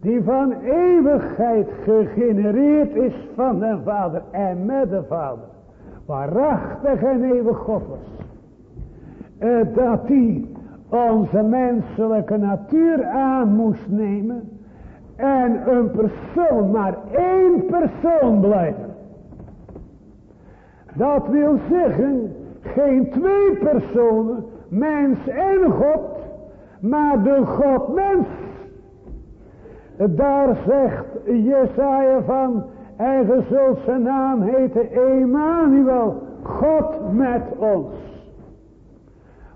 Die van eeuwigheid gegenereerd is van den Vader en met de Vader. Waarachtig en eeuwig God was. Dat die onze menselijke natuur aan moest nemen. En een persoon, maar één persoon blijven. Dat wil zeggen, geen twee personen, mens en God, maar de God mens. Daar zegt Jesaja van, en ge zult zijn naam heten Emmanuel, God met ons.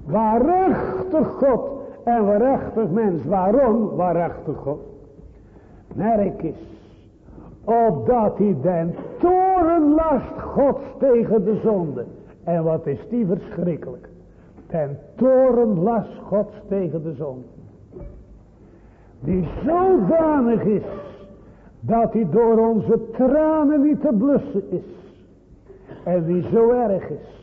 Waarachtig God en waarachtig mens. Waarom waarachtig God? Merk eens. Opdat hij den torenlast Gods tegen de zonde. En wat is die verschrikkelijk. Den torenlast Gods tegen de zonde. Die zodanig is. Dat hij door onze tranen niet te blussen is. En die zo erg is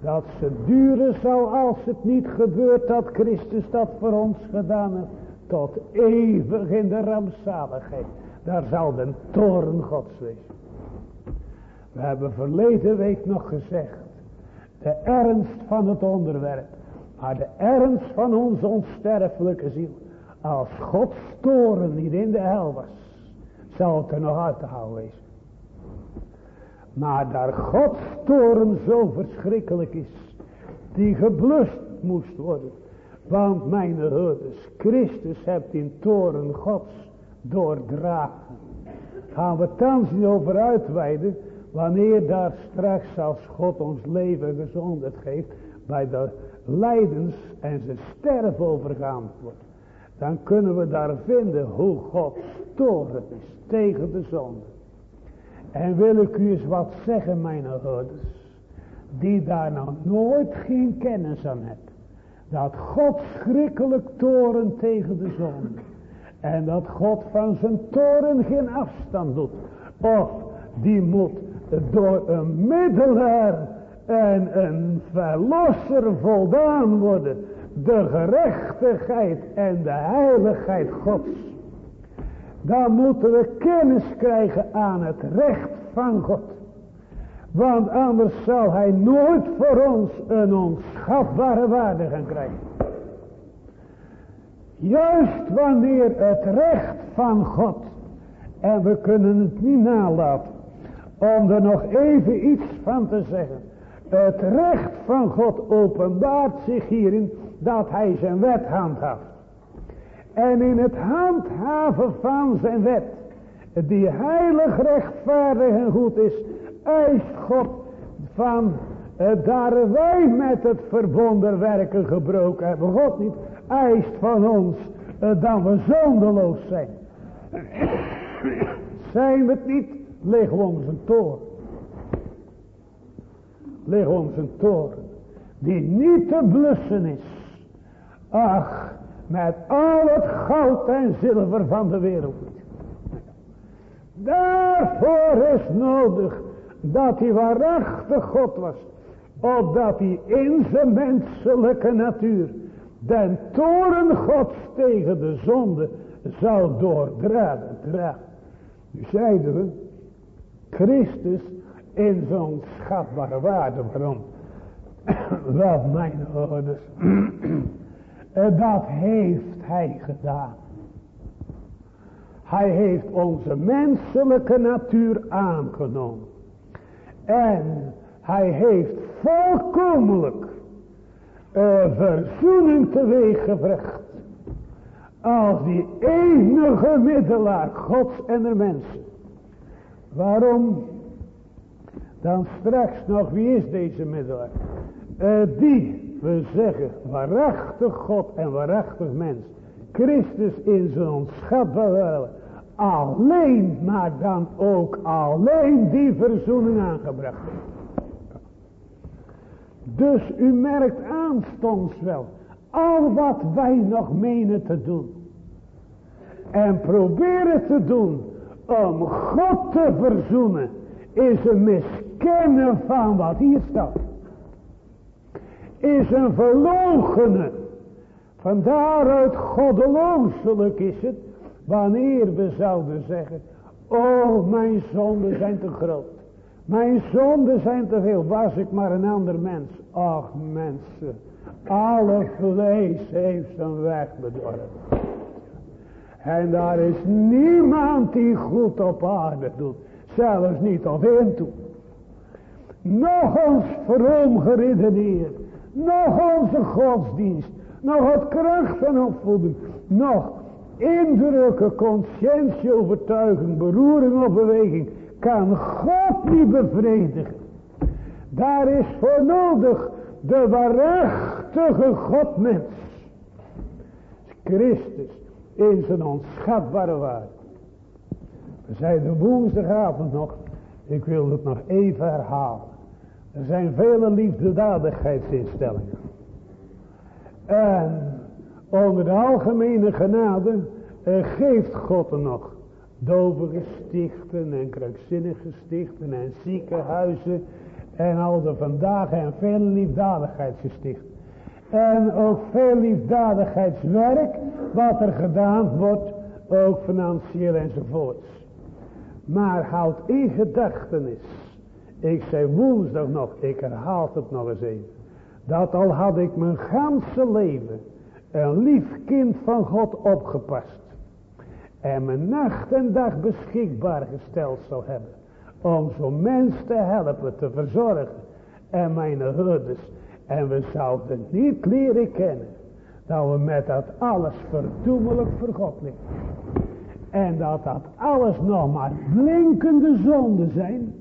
dat ze duren zal als het niet gebeurt dat Christus dat voor ons gedaan heeft. Tot eeuwig in de rampzaligheid. Daar zal de toren gods wezen. We hebben verleden week nog gezegd. De ernst van het onderwerp. Maar de ernst van onze onsterfelijke ziel. Als Gods toren niet in de hel was. Zal het er nog uit te houden wezen. Maar daar Gods toren zo verschrikkelijk is. Die geblust moest worden. Want mijn herders, Christus hebt in toren Gods doordragen. Gaan we thans niet over uitweiden. Wanneer daar straks als God ons leven gezondheid geeft. Bij de lijdens en zijn sterven overgaan wordt. Dan kunnen we daar vinden hoe Gods toren is tegen de zonde. En wil ik u eens wat zeggen, mijn ouders. Die daar nog nooit geen kennis aan hebben. Dat God schrikkelijk toren tegen de zon. En dat God van zijn toren geen afstand doet. Of die moet door een middelaar en een verlosser voldaan worden. De gerechtigheid en de heiligheid Gods dan moeten we kennis krijgen aan het recht van God. Want anders zal hij nooit voor ons een onschatbare waarde gaan krijgen. Juist wanneer het recht van God, en we kunnen het niet nalaten, om er nog even iets van te zeggen. Het recht van God openbaart zich hierin dat hij zijn wet handhaaft. En in het handhaven van zijn wet, die heilig, rechtvaardig en goed is, eist God van, eh, daar wij met het verbonden werken gebroken hebben. God niet eist van ons eh, dat we zonderloos zijn. [COUGHS] zijn we het niet, liggen ons een toren. Liggen ons een toren, die niet te blussen is. Ach, met al het goud en zilver van de wereld. Daarvoor is nodig dat hij waarachtig God was. Opdat hij in zijn menselijke natuur den toren gods tegen de zonde zou doordragen. Dragen. Nu zeiden we, Christus in zo'n schatbare waarde. Waarom? [COUGHS] Wat mijn ouders. Dat heeft hij gedaan. Hij heeft onze menselijke natuur aangenomen. En hij heeft volkomelijk een verzoening teweeggebracht. Als die enige middelaar Gods en der mensen. Waarom? Dan straks nog, wie is deze middelaar? Uh, die we zeggen waarachtig God en waarachtig mens. Christus in zijn onschatbare alleen, maar dan ook alleen die verzoening aangebracht Dus u merkt aanstonds wel, al wat wij nog menen te doen. En proberen te doen om God te verzoenen is een miskennen van wat hier staat. Is een verlogenen. Vandaaruit goddelooselijk is het. Wanneer we zouden zeggen. Oh mijn zonden zijn te groot. Mijn zonden zijn te veel. Was ik maar een ander mens. Ach mensen. Alle vlees heeft zijn weg bedorven. En daar is niemand die goed op aarde doet. Zelfs niet op toe. Nog ons vroom geredeneerd. Nog onze godsdienst. Nog het kracht van opvoeding. Nog indrukken, conscientie, overtuiging, beroering of beweging. Kan God niet bevredigen. Daar is voor nodig de waarachtige Godmens. Christus in zijn onschatbare waarde. We zeiden woensdagavond nog, ik wil het nog even herhalen. Er zijn vele liefdedadigheidsinstellingen. En onder de algemene genade eh, geeft God er nog dovige stichten en krankzinnige stichten en ziekenhuizen en al de vandaag en veel liefdadigheidsgestichten. En ook veel liefdadigheidswerk wat er gedaan wordt, ook financieel enzovoorts. Maar houd in gedachtenis, ik zei woensdag nog, ik herhaal het nog eens even. Dat al had ik mijn ganse leven een lief kind van God opgepast. En mijn nacht en dag beschikbaar gesteld zou hebben. Om zo'n mens te helpen, te verzorgen. En mijn herders en we zouden niet leren kennen dat we met dat alles verdoemelijk voor God liggen. En dat dat alles nog maar blinkende zonden zijn.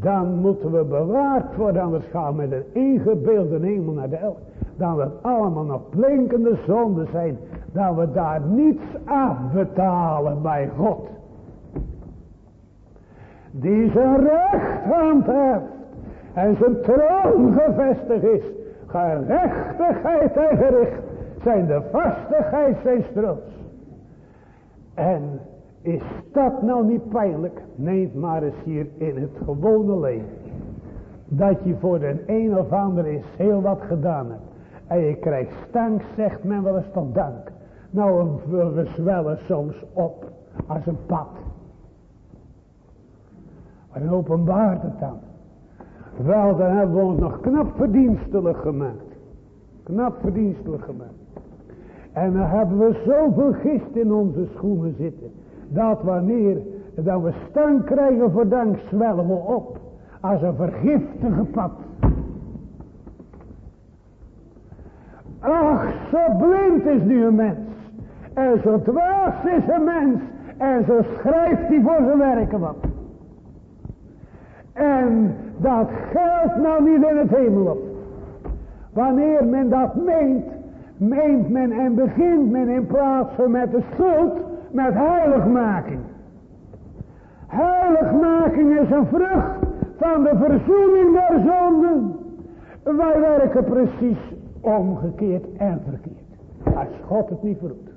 Dan moeten we bewaard worden, anders gaan we met een ingebeelde hemel naar de hel. Dan we allemaal nog blinkende zonden zijn. Dat we daar niets afbetalen bij God. Die zijn recht heeft en zijn troon gevestigd is. Gerechtigheid en gericht zijn de vastigheid zijn stroots. En is dat nou niet pijnlijk? Neem maar eens hier in het gewone leven. Dat je voor de een of ander is heel wat gedaan hebt. En je krijgt stank, zegt men wel eens tot dank. Nou, we zwellen soms op als een pad. Maar openbaart het dan. Wel, dan hebben we ons nog knap verdienstelijk gemaakt. Knap verdienstelijk gemaakt. En dan hebben we zoveel gist in onze schoenen zitten. Dat wanneer dat we stank krijgen voor dank, zwellen we op. Als een vergiftige pad. Ach, zo blind is nu een mens. En zo dwaas is een mens. En zo schrijft hij voor zijn werken wat. En dat geldt nou niet in het hemel op. Wanneer men dat meent, meent men en begint men in plaats van met de schuld, met heiligmaking. Heiligmaking is een vrucht van de verzoening der zonden. Wij werken precies omgekeerd en verkeerd. Als God het niet verroept.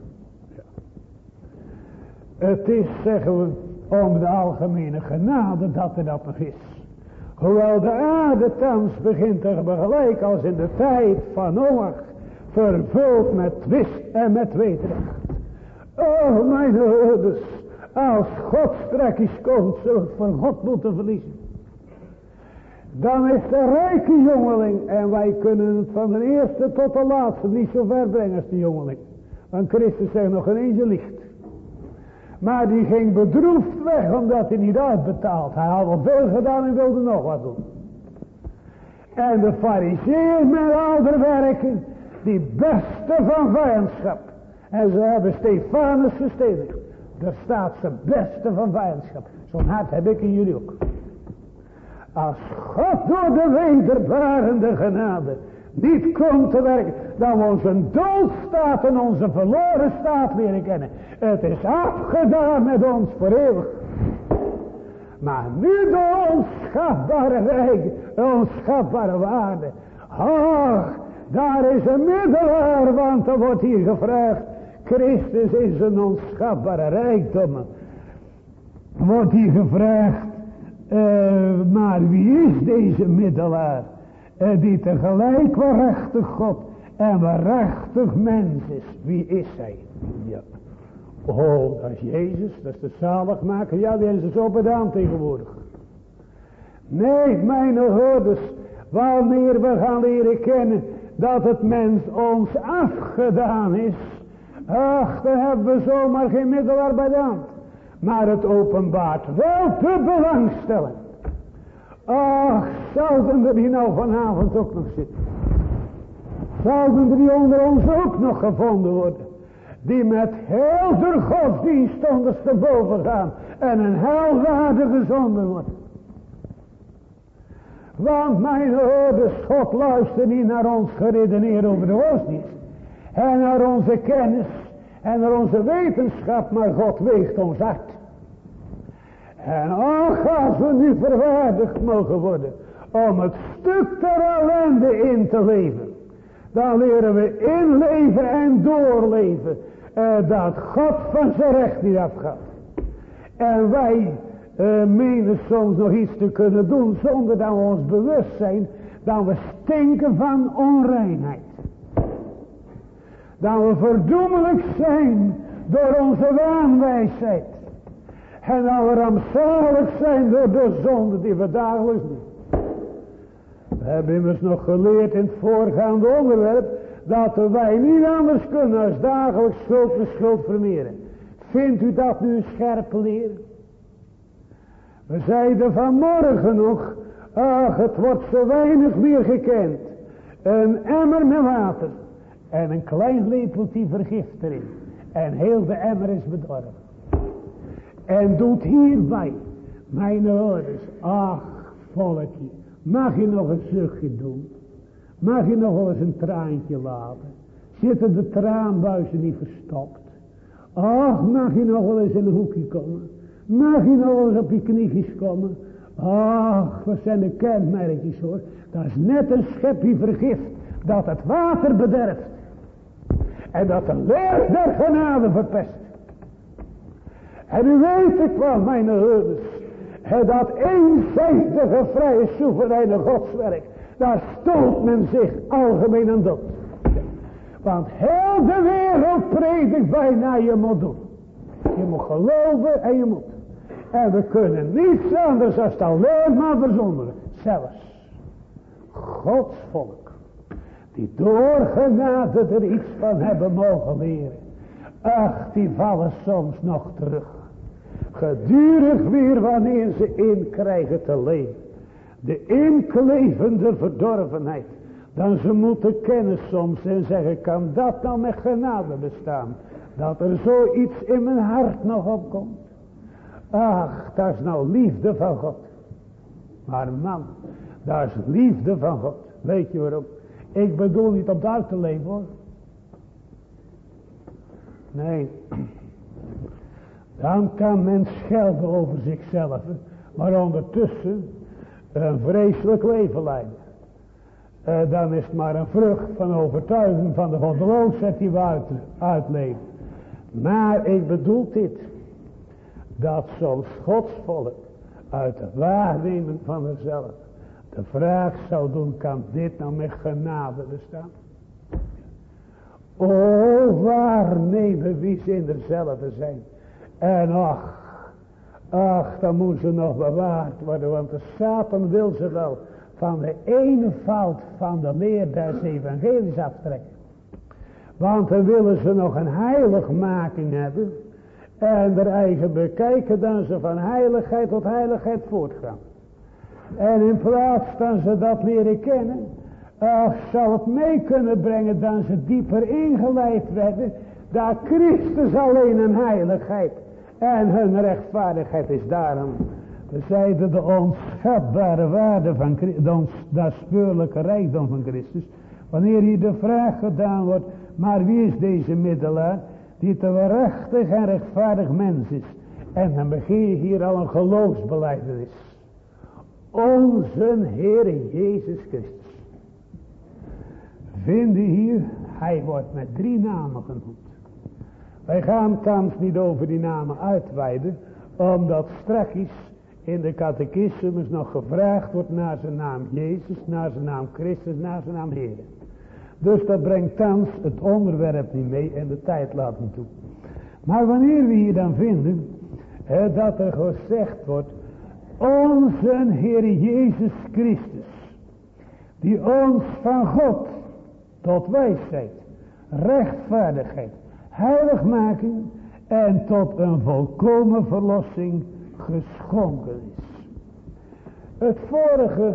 Het is, zeggen we, om de algemene genade dat er dat nog is. Hoewel de aarde thans begint te gelijk als in de tijd van Noach. Vervuld met twist en met weedracht. Oh mijn ouders. Als God strakjes komt zult het van God moeten verliezen. Dan is de rijke jongeling. En wij kunnen het van de eerste tot de laatste niet zo ver brengen als de jongeling. Want Christus zegt nog een eentje licht. Maar die ging bedroefd weg omdat hij niet uitbetaald. Hij had al veel gedaan en wilde nog wat doen. En de fariseeën met al de werken. Die beste van vijandschap. En ze hebben Stefanus gestenigd. Daar staat ze beste van vijandschap. Zo'n hart heb ik in jullie ook. Als God door de wederbarende genade niet komt te werken, dan we onze doodstaat en onze verloren staat leren kennen. Het is afgedaan met ons voor eeuwig. Maar nu de onschatbare rijk, onschatbare waarde. Ach, daar is een middelaar, want er wordt hier gevraagd. Christus is een onschatbare rijkdom. wordt hier gevraagd, uh, maar wie is deze middelaar? Uh, die tegelijk waarachtig God en waarachtig mens is. Wie is hij? Ja. Oh, dat is Jezus, dat is de zaligmaker. Ja, die is zo bedaan tegenwoordig. Nee, mijn hoorders, wanneer we gaan leren kennen dat het mens ons afgedaan is. Ach, dan hebben we zomaar geen middelaar bij de hand. Maar het openbaart wel te belangstellen. Ach, zouden er die nou vanavond ook nog zitten? Zouden er die onder ons ook nog gevonden worden? Die met heel de godsdienst ondersteboven gaan en een helwaardige zonde worden. Want mijn hoorders, God luistert niet naar ons geredeneerd over de godsdienst. En naar onze kennis en naar onze wetenschap, maar God weegt ons hart. En ach, als we nu verwaardigd mogen worden om het stuk ter ellende in te leven. Dan leren we inleven en doorleven eh, dat God van zijn recht niet afgaat. En wij uh, menen soms nog iets te kunnen doen zonder dat we ons bewust zijn dat we stinken van onreinheid. Dat we verdoemelijk zijn door onze waanwijsheid. En dat we rampzalig zijn door de zonde die we dagelijks doen. We hebben immers nog geleerd in het voorgaande onderwerp dat wij niet anders kunnen als dagelijks schuld en schuld vermeren. Vindt u dat nu een scherpe leer? We zeiden vanmorgen nog, ach het wordt zo weinig meer gekend. Een emmer met water en een klein lepeltje vergift erin. En heel de emmer is bedorven. En doet hierbij, mijn ouders, ach volkje, mag je nog een zuchtje doen? Mag je nog wel eens een traantje laten? Zitten de traanbuizen niet verstopt? Ach, mag je nog wel eens in een hoekje komen? Mag je nog wel eens op je knieën komen? Ach, wat zijn de kenmerkjes hoor. Dat is net een schepje vergift dat het water bederft. En dat de leer der genade verpest. En u weet het wel, mijn herders. Dat eenzijdige, vrije, soevereine godswerk. Daar stoot men zich algemeen aan dood. Want heel de wereld predikt bijna je moet doen. Je moet geloven en je moet. En we kunnen niets anders dan alleen maar verzonderen. Zelfs Gods volk. Die door genade er iets van hebben mogen leren. Ach, die vallen soms nog terug. Gedurig weer wanneer ze inkrijgen te leven. De inklevende verdorvenheid. Dan ze moeten kennen soms en zeggen, kan dat nou met genade bestaan? Dat er zoiets in mijn hart nog opkomt. Ach, dat is nou liefde van God. Maar man, dat is liefde van God. Weet je waarom? Ik bedoel niet op daar te leven hoor. Nee. Dan kan men schelden over zichzelf. Maar ondertussen een vreselijk leven leiden. Uh, dan is het maar een vrucht van overtuiging van de goddeloosheid die we uit, uitleven. Maar ik bedoel dit. Dat zoals Gods volk uit het waarnemen van zichzelf de vraag zou doen, kan dit nou met genade bestaan? O, waarnemen wie ze in dezelfde zijn. En ach, ach, dan moeten ze nog bewaard worden, want de Satan wil ze wel van de fout van de leer des evangelies aftrekken. Want dan willen ze nog een heiligmaking hebben. En er eigen bekijken dan ze van heiligheid tot heiligheid voortgaan. En in plaats dan ze dat leren kennen. Ach, zou het mee kunnen brengen dan ze dieper ingeleid werden. Dat Christus alleen een heiligheid. En hun rechtvaardigheid is daarom we zeiden de onschatbare waarde van Christus, dat speurlijke rijkdom van Christus. Wanneer hier de vraag gedaan wordt, maar wie is deze middelaar? Die te waarachtig en rechtvaardig mens is. En dan begin je hier al een geloofsbeleidenis. Onze Heer Jezus Christus. Vinden hier, hij wordt met drie namen genoemd. Wij gaan thans niet over die namen uitweiden. Omdat straks in de catechismus nog gevraagd wordt naar zijn naam Jezus, naar zijn naam Christus, naar zijn naam Heer. Dus dat brengt thans het onderwerp niet mee en de tijd laat hem toe. Maar wanneer we hier dan vinden dat er gezegd wordt, onze Heer Jezus Christus, die ons van God tot wijsheid, rechtvaardigheid, heiligmaking en tot een volkomen verlossing geschonken is. Het vorige,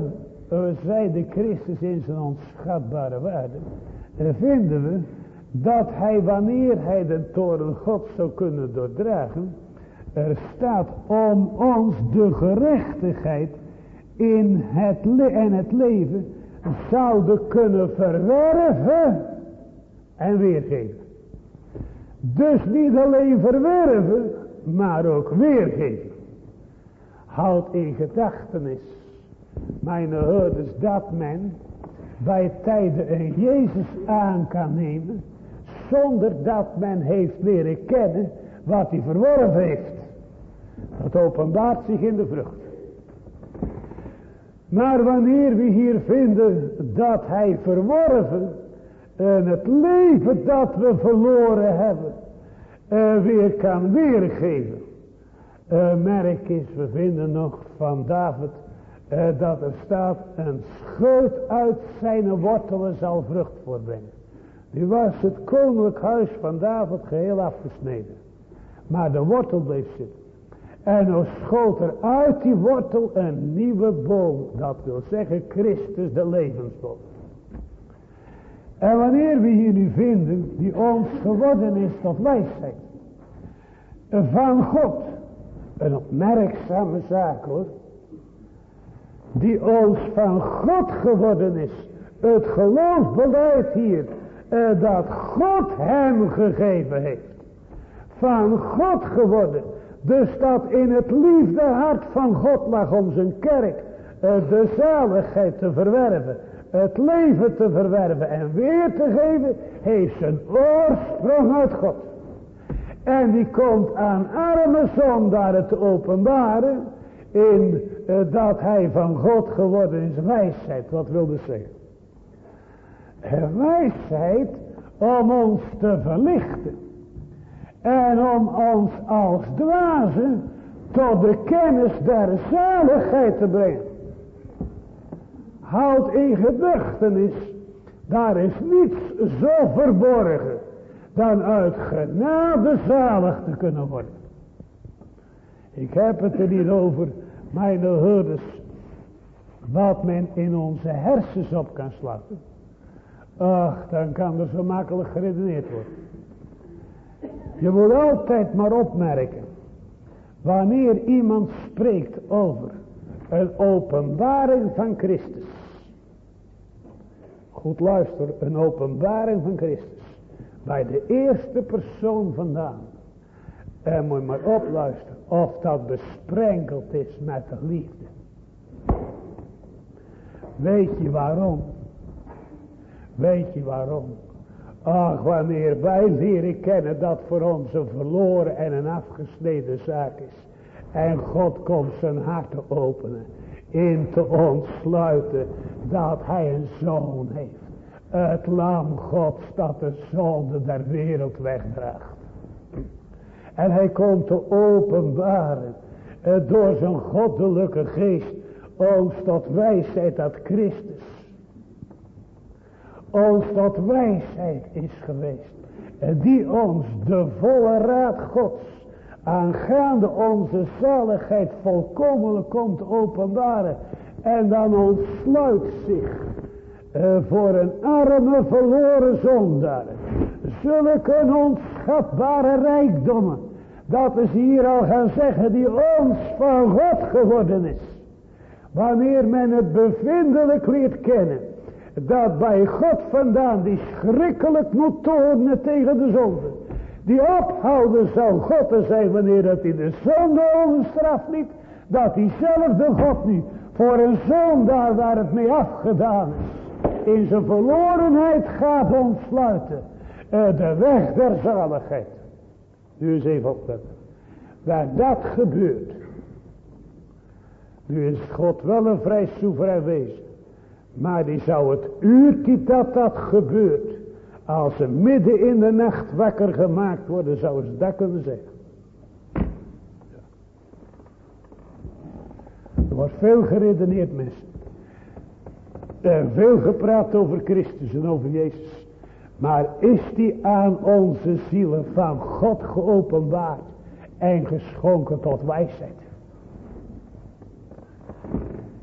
we zei de Christus in zijn onschatbare waarde, vinden we dat hij wanneer hij de toren God zou kunnen doordragen, er staat om ons de gerechtigheid in het, en het leven zouden kunnen verwerven en weergeven. Dus niet alleen verwerven, maar ook weergeven. Houd in gedachtenis, mijn hoorders, dat men bij tijden een Jezus aan kan nemen, zonder dat men heeft leren kennen wat hij verworven heeft. Dat openbaart zich in de vrucht. Maar wanneer we hier vinden dat hij verworven en het leven dat we verloren hebben uh, weer kan weergeven. Uh, merk is, we vinden nog van David uh, dat er staat een scheut uit zijn wortelen zal vrucht voorbrengen. Nu was het koninklijk huis van David geheel afgesneden. Maar de wortel bleef zitten. En dan schoot er uit die wortel een nieuwe boom. Dat wil zeggen Christus de levensboom. En wanneer we hier nu vinden, die ons geworden is tot wijsheid. Van God. Een opmerkzame zaak hoor. Die ons van God geworden is. Het geloof beleidt hier. Eh, dat God hem gegeven heeft. Van God geworden. Dus dat in het liefde hart van God lag om zijn kerk eh, de zaligheid te verwerven. Het leven te verwerven en weer te geven. Heeft zijn oorsprong uit God. En die komt aan arme zondaren te openbaren. In uh, dat hij van God geworden is wijsheid. Wat wilde zeggen? Wijsheid om ons te verlichten. En om ons als dwazen tot de kennis der zaligheid te brengen. Houd in gedachtenis, daar is niets zo verborgen dan uit genade zalig te kunnen worden. Ik heb het er niet over, mijn herders, wat men in onze hersens op kan slapen. Ach, dan kan er zo makkelijk geredeneerd worden. Je moet altijd maar opmerken. Wanneer iemand spreekt over een openbaring van Christus. Goed luister, een openbaring van Christus. Bij de eerste persoon vandaan. En moet je maar opluisteren of dat besprenkeld is met de liefde. Weet je waarom? Weet je waarom? Ach, wanneer wij leren kennen dat voor ons een verloren en een afgesneden zaak is. En God komt zijn hart te openen. In te ontsluiten dat hij een zoon heeft. Het lam Gods dat de zonde der wereld wegdraagt. En hij komt te openbaren. Eh, door zijn goddelijke geest. Ons tot wijsheid dat Christus. Ons tot wijsheid is geweest. Die ons de volle raad Gods aangaande onze zaligheid volkomen komt openbaren. En dan ontsluit zich uh, voor een arme verloren zondaar. Zulke onschatbare rijkdommen. Dat is hier al gaan zeggen die ons van God geworden is. Wanneer men het bevindelijk leert kennen. Dat bij God vandaan die schrikkelijk moet tegen de zonde die ophouden zou God te zijn wanneer dat hij de zonde overstraft niet. Dat diezelfde God nu voor een zondaar waar het mee afgedaan is. In zijn verlorenheid gaat ontsluiten. De weg der zaligheid. Nu eens even opletten. waar dat gebeurt. Nu is God wel een vrij soeverein wezen. Maar die zou het uurtje dat dat gebeurt. Als ze midden in de nacht wakker gemaakt worden. Zou ze dat kunnen zeggen. Er wordt veel geredeneerd mensen. Er veel gepraat over Christus en over Jezus. Maar is die aan onze zielen van God geopenbaard en geschonken tot wijsheid?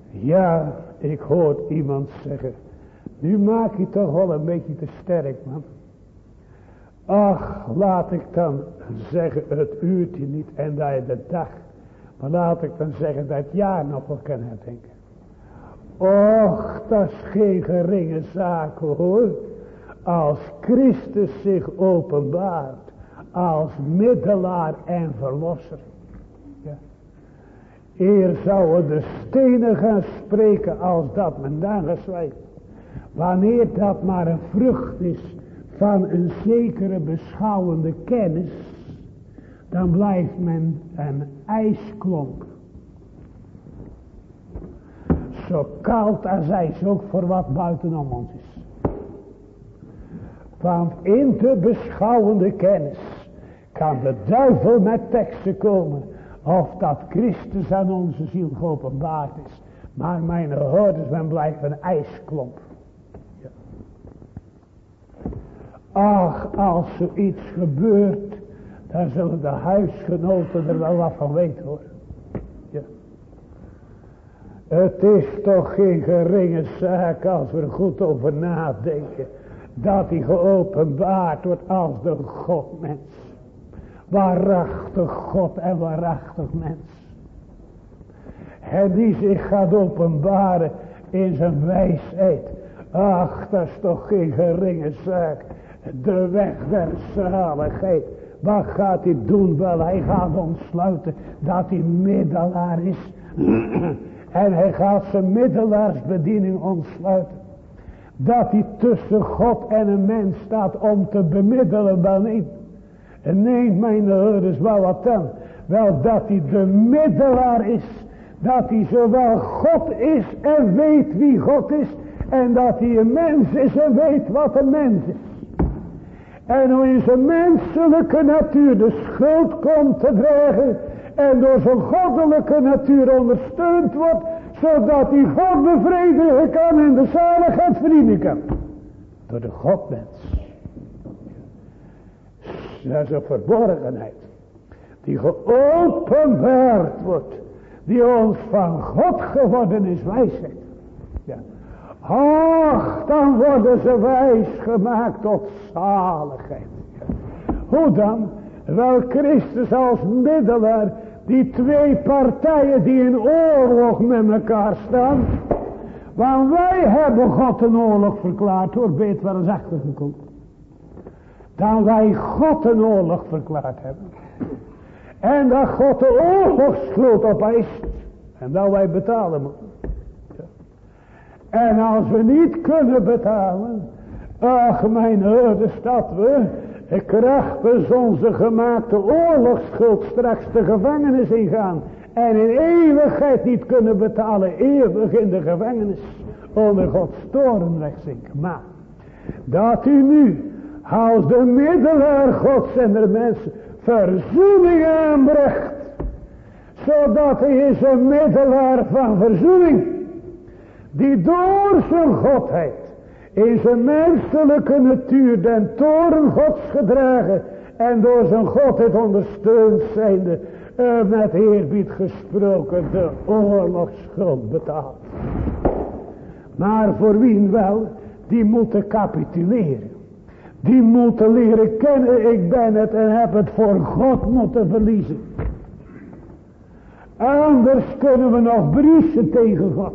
Ja, ik hoor iemand zeggen, nu maak je toch wel een beetje te sterk man. Ach, laat ik dan zeggen het uurtje niet en dat je de dag. Maar laat ik dan zeggen dat het jaar nog wel kan herdenken. Och, dat is geen geringe zaak hoor. Als Christus zich openbaart. Als middelaar en verlosser. Eer zouden de stenen gaan spreken als dat men daar gezwijgt. Wanneer dat maar een vrucht is van een zekere beschouwende kennis. Dan blijft men een ijsklomp zo koud als ijs, ook voor wat buitenom ons is. Want in de beschouwende kennis kan de duivel met teksten komen. Of dat Christus aan onze ziel geopenbaard is. Maar mijn hoorders, men blijft een ijsklomp. Ja. Ach, als zoiets gebeurt, dan zullen de huisgenoten er wel wat van weten hoor. Het is toch geen geringe zaak als we er goed over nadenken. Dat hij geopenbaard wordt als de Godmens. Waarachtig God en waarachtig mens. En die zich gaat openbaren in zijn wijsheid. Ach, dat is toch geen geringe zaak. De weg der zaligheid. Wat gaat hij doen? Wel, hij gaat ontsluiten dat hij middelaar is. [CLEARS THROAT] En hij gaat zijn middelaarsbediening ontsluiten. Dat hij tussen God en een mens staat om te bemiddelen wel niet. En nee, mijn is wel wat dan. Wel dat hij de middelaar is. Dat hij zowel God is en weet wie God is. En dat hij een mens is en weet wat een mens is. En hoe in zijn menselijke natuur de schuld komt te dragen en door zijn goddelijke natuur ondersteund wordt, zodat hij God bevredigen kan en de zaligheid verdienen kan. Door de Godmens. Dat een verborgenheid. Die geopenbaard wordt. Die ons van God geworden is wijsheid. Ja. Ach, dan worden ze wijs gemaakt tot zaligheid. Hoe dan? Wel Christus als middelaar die twee partijen die in oorlog met elkaar staan. Want wij hebben God een oorlog verklaard hoor, weet waar eens achtergekomen. Dan wij God een oorlog verklaard hebben. En dat God de oorlogsschuld opeist. En dat wij betalen moeten. En als we niet kunnen betalen. Ach mijn herde dat we krachtens onze gemaakte oorlogsschuld straks de gevangenis ingaan. En in eeuwigheid niet kunnen betalen, eeuwig in de gevangenis. Onder Gods toren wegzinken. Maar, dat u nu, als de middelaar Gods en de mensen, verzoening aanbrengt. Zodat hij is een middelaar van verzoening. Die door zijn godheid in zijn menselijke natuur den toren gods gedragen en door zijn godheid ondersteund zijnde uh, met eerbied gesproken de oorlogsschuld betaald. Maar voor wie wel, die moeten capituleren. Die moeten leren kennen, ik ben het en heb het voor God moeten verliezen. Anders kunnen we nog briezen tegen God.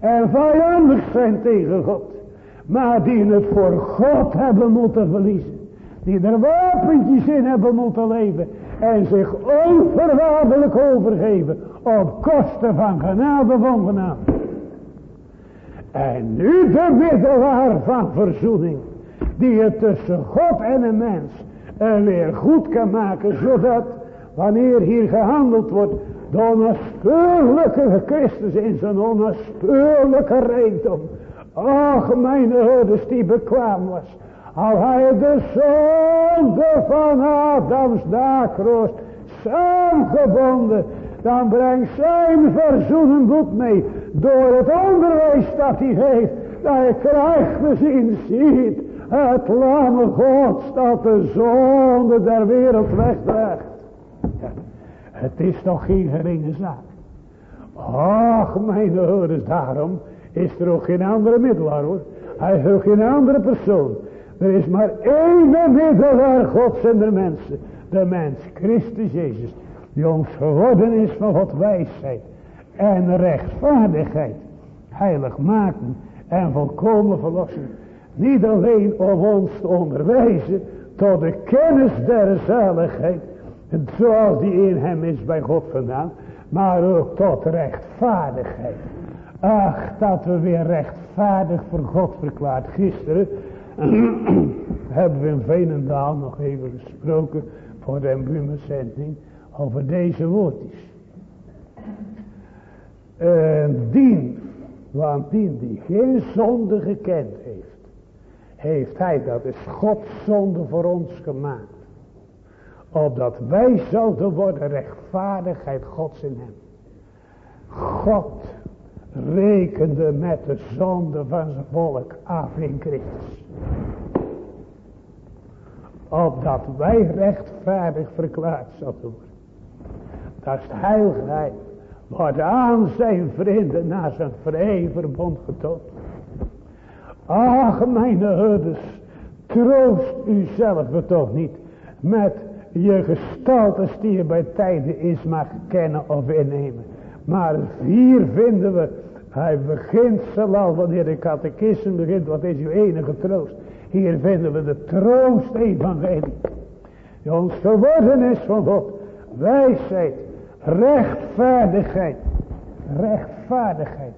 En vijandig zijn tegen God. Maar die het voor God hebben moeten verliezen. Die er wapentjes in hebben moeten leven. En zich onverwaardelijk overgeven. Op kosten van genade van genade. En nu de middelaar van verzoening. Die het tussen God en een mens weer goed kan maken. Zodat wanneer hier gehandeld wordt door onnaspeurlijke Christus in zijn onnaspeurlijke rijkdom. Och, mijn ouders die bekwaam was. Al hij de zonde van Adams nakroost samengebonden. Dan brengt zijn verzoenend bloed mee. Door het onderwijs dat hij geeft. Dat je krijgt misschien ziet. Het lamme God dat de zonde der wereld wegdraagt. Ja, het is toch geen geringe zaak. Ach, mijn ouders, daarom is er ook geen andere middelaar hoor. Hij is ook geen andere persoon. Er is maar één middelaar Gods en de mensen. De mens, Christus Jezus. Die ons geworden is van God wijsheid. En rechtvaardigheid. Heilig maken. En volkomen verlossen. Niet alleen om ons te onderwijzen. Tot de kennis der zaligheid. Zoals die in hem is bij God vandaan. Maar ook tot rechtvaardigheid. Ach, dat we weer rechtvaardig voor God verklaard. Gisteren [CLEARS THROAT] hebben we in Veenendaal nog even gesproken voor de embumenzending over deze woordjes. En dien, want dien die geen zonde gekend heeft, hij, dat is Gods zonde voor ons gemaakt. Opdat wij zouden worden rechtvaardigheid Gods in hem. God rekende met de zonde van zijn volk af in Christus. Opdat wij rechtvaardig verklaard zouden worden. Dat is de heiligheid. Wordt aan zijn vrienden naar zijn vrije verbond getoond. Ach, mijn herders, troost u zelf toch niet met je gestaltes die je bij tijden is mag kennen of innemen. Maar hier vinden we, hij begint zelal wanneer de catechisme begint, wat is uw enige troost. Hier vinden we de troost evangelie. Die ons geworden is van God. Wijsheid, rechtvaardigheid, rechtvaardigheid.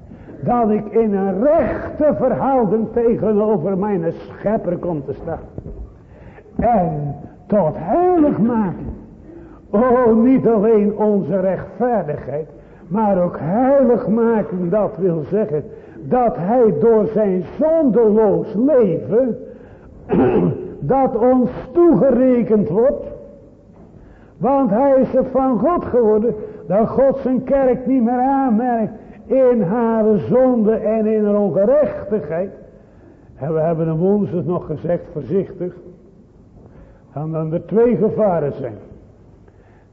Dat ik in een rechte verhouding tegenover mijn schepper kom te staan. En tot heilig maken. Oh, niet alleen onze rechtvaardigheid, maar ook heilig maken, dat wil zeggen, dat hij door zijn zondeloos leven, [CLEARS THROAT] dat ons toegerekend wordt, want hij is er van God geworden, dat God zijn kerk niet meer aanmerkt in haar zonde en in haar ongerechtigheid. En we hebben een woensdag nog gezegd, voorzichtig, dan dan er twee gevaren zijn.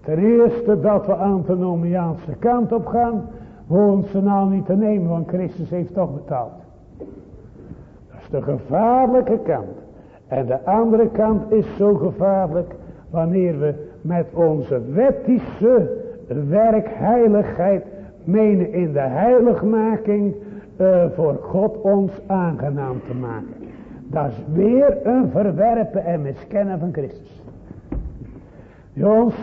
Ten eerste dat we antinomiaanse kant op gaan. We ze nou niet te nemen, want Christus heeft toch betaald. Dat is de gevaarlijke kant. En de andere kant is zo gevaarlijk wanneer we met onze wettische werkheiligheid menen in de heiligmaking uh, voor God ons aangenaam te maken. Dat is weer een verwerpen en miskennen van Christus. Die ons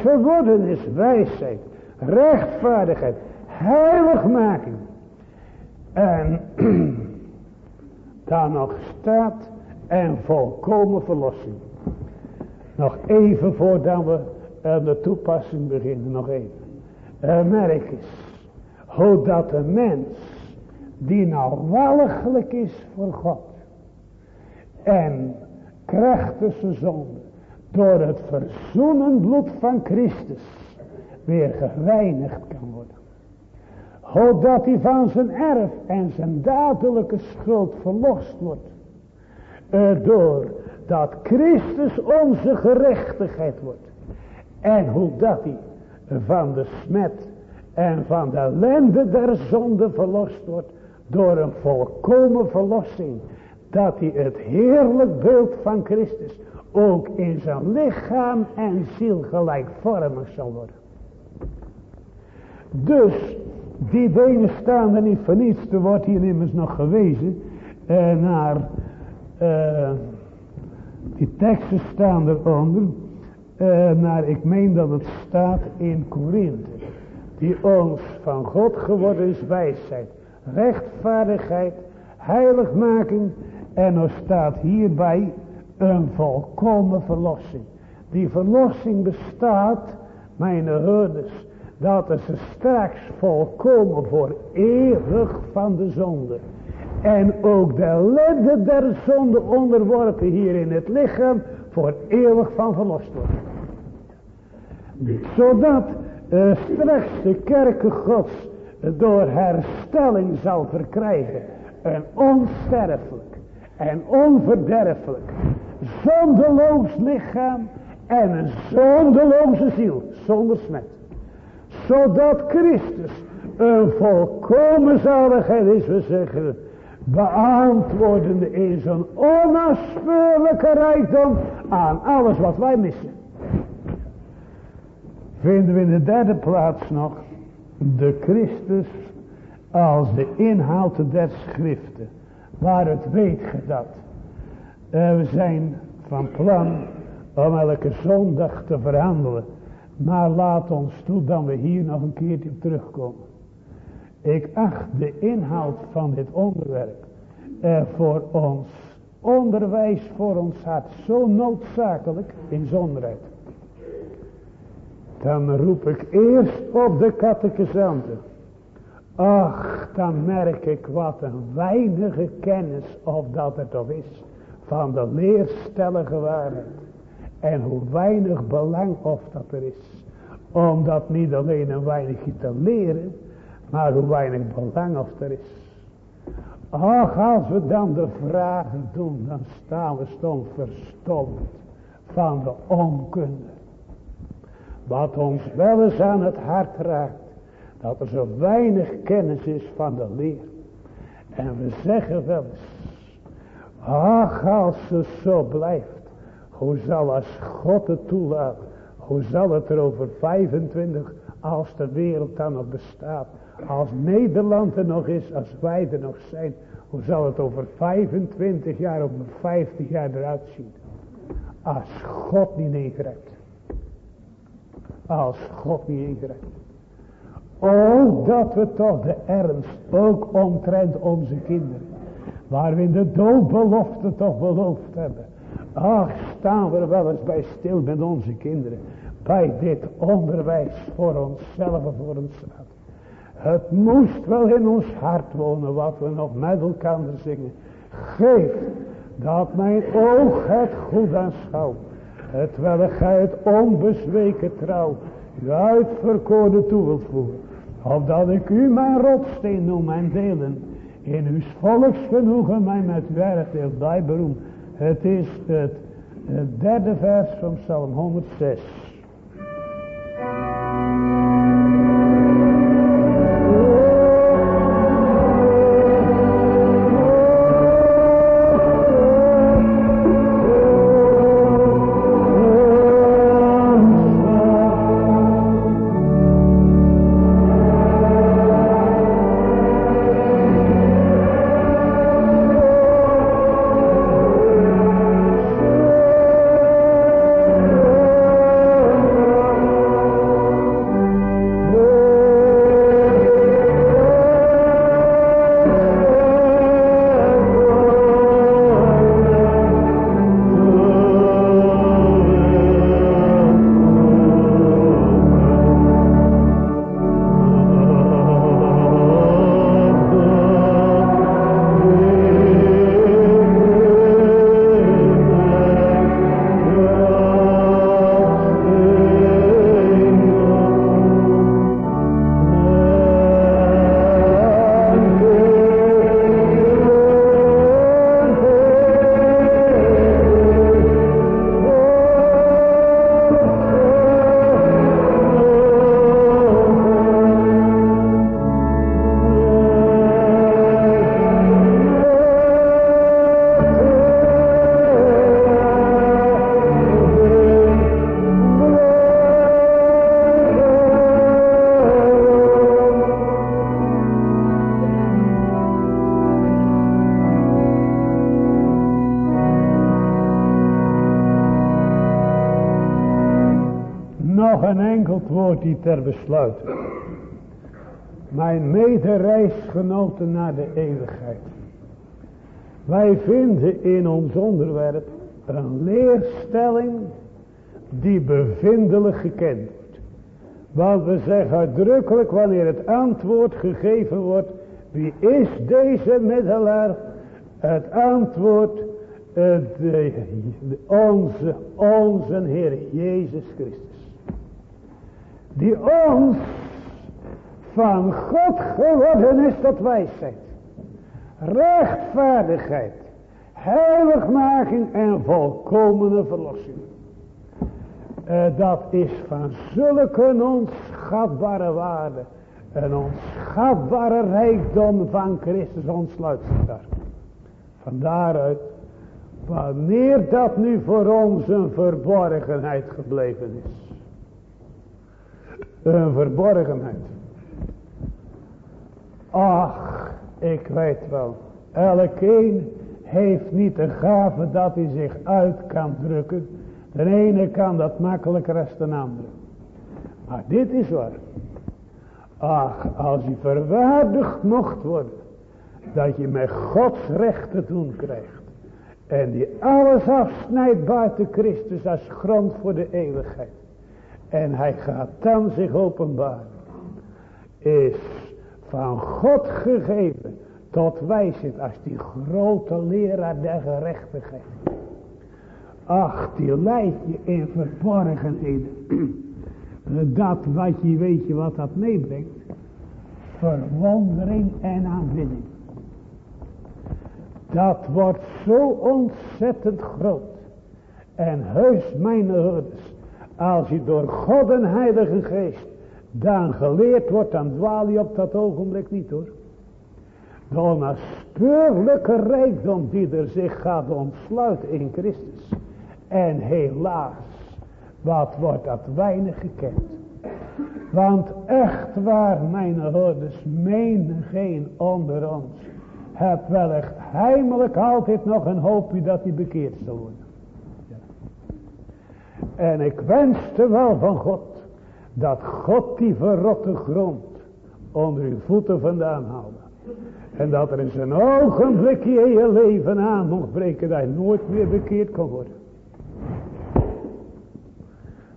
is wijsheid, rechtvaardigheid, heiligmaking. En [CLEARS THROAT] daar nog staat en volkomen verlossing. Nog even voordat we aan de toepassing beginnen, nog even. Uh, merk eens, hoe dat een mens die nou is voor God en krachtig zijn zonde door het verzoenen bloed van Christus weer gereinigd kan worden. Zodat hij van zijn erf en zijn dadelijke schuld verlost wordt. Door dat Christus onze gerechtigheid wordt. En hoe dat hij van de smet en van de ellende der zonde verlost wordt. Door een volkomen verlossing. Dat hij het heerlijk beeld van Christus ook in zijn lichaam en ziel gelijkvormig zal worden. Dus die dingen staan er niet voor niets. Er wordt hier immers nog gewezen eh, naar uh, die teksten staan eronder. Uh, naar, ik meen dat het staat in Korinthe. Die ons van God geworden is wijsheid, rechtvaardigheid, heiligmaking. En er staat hierbij een volkomen verlossing. Die verlossing bestaat mijn hoorders, dat ze straks volkomen voor eeuwig van de zonde. En ook de ellende der zonde onderworpen hier in het lichaam voor eeuwig van verlost worden. Zodat uh, straks de kerken gods door herstelling zal verkrijgen. Een onsterfelijk en onverderfelijk, zonderloos lichaam en een zonderloze ziel, zonder smet. Zodat Christus een volkomen zaligheid is, we zeggen, beantwoordende in zo'n onafspeurlijke rijkdom aan alles wat wij missen. Vinden we in de derde plaats nog de Christus als de inhoud der schriften. Waar het weet ge dat. Uh, we zijn van plan om elke zondag te verhandelen. Maar laat ons toe dat we hier nog een keertje op terugkomen. Ik acht de inhoud van dit onderwerp uh, voor ons onderwijs voor ons hart zo noodzakelijk in zonderheid. Dan roep ik eerst op de catechizanten. Ach, dan merk ik wat een weinige kennis, of dat het toch is, van de leerstellige waarheid. En hoe weinig belang of dat er is. Om dat niet alleen een weinigje te leren, maar hoe weinig belang of er is. Ach, als we dan de vragen doen, dan staan we stom verstomd van de onkunde. Wat ons wel eens aan het hart raakt. Dat er zo weinig kennis is van de leer. En we zeggen wel eens. Ach als het zo blijft. Hoe zal als God het toelaat. Hoe zal het er over 25 als de wereld dan nog bestaat. Als Nederland er nog is. Als wij er nog zijn. Hoe zal het over 25 jaar, over 50 jaar eruit zien. Als God niet ingrijpt. Als God niet ingrijpt. Oh, dat we toch de ernst, ook omtrent onze kinderen, waar we in de doodbelofte toch beloofd hebben. Ach, staan we wel eens bij stil met onze kinderen, bij dit onderwijs voor onszelf en voor ons raad. Het moest wel in ons hart wonen, wat we nog met elkaar zingen. Geef dat mijn oog het goed aanschouwt welk gij het onbezweken trouw, u uitverkoren toe wilt voeren. Opdat ik u mijn rotsteen noem en delen, in uw volksgenoegen mij met uw erfdeel bij beroem. Het is het derde vers van Psalm 106. Die ter besluit. Mijn medereisgenoten naar de eeuwigheid. Wij vinden in ons onderwerp een leerstelling die bevindelijk gekend wordt. Want we zeggen uitdrukkelijk wanneer het antwoord gegeven wordt. Wie is deze middelaar? Het antwoord. De, onze, onze Heer Jezus Christus. Die ons van God geworden is tot wijsheid. Rechtvaardigheid. Heiligmaking en volkomene verlossing. Uh, dat is van zulke onschatbare waarde. Een onschatbare rijkdom van Christus zich daar. Van daaruit, wanneer dat nu voor ons een verborgenheid gebleven is. Een verborgenheid. Ach, ik weet wel. Elkeen heeft niet de gave dat hij zich uit kan drukken. De ene kan dat makkelijker als de andere. Maar dit is waar. Ach, als je verwaardigd mocht worden. Dat je met Gods recht te doen krijgt. En die alles afsnijdt buiten Christus als grond voor de eeuwigheid. En hij gaat dan zich openbaren. Is van God gegeven tot wijsheid als die grote leraar der gerechtigheid. Ach, die leidt je in verborgenheden. [CLEARS THROAT] Dat wat je weet je wat dat meebrengt. Verwondering en aanbidding. Dat wordt zo ontzettend groot. En heus mijn. Als je door God en Heilige Geest dan geleerd wordt, dan dwaal je op dat ogenblik niet hoor. De onnaspeurlijke rijkdom die er zich gaat ontsluiten in Christus. En helaas, wat wordt dat weinig gekend. Want echt waar, mijn hoorders, geen onder ons. Heb wel echt heimelijk altijd nog een hoopje dat hij bekeerd zal worden. En ik wenste wel van God dat God die verrotte grond onder uw voeten vandaan haalde. En dat er eens een ogenblikje in je leven aan mocht breken dat je nooit meer bekeerd kan worden.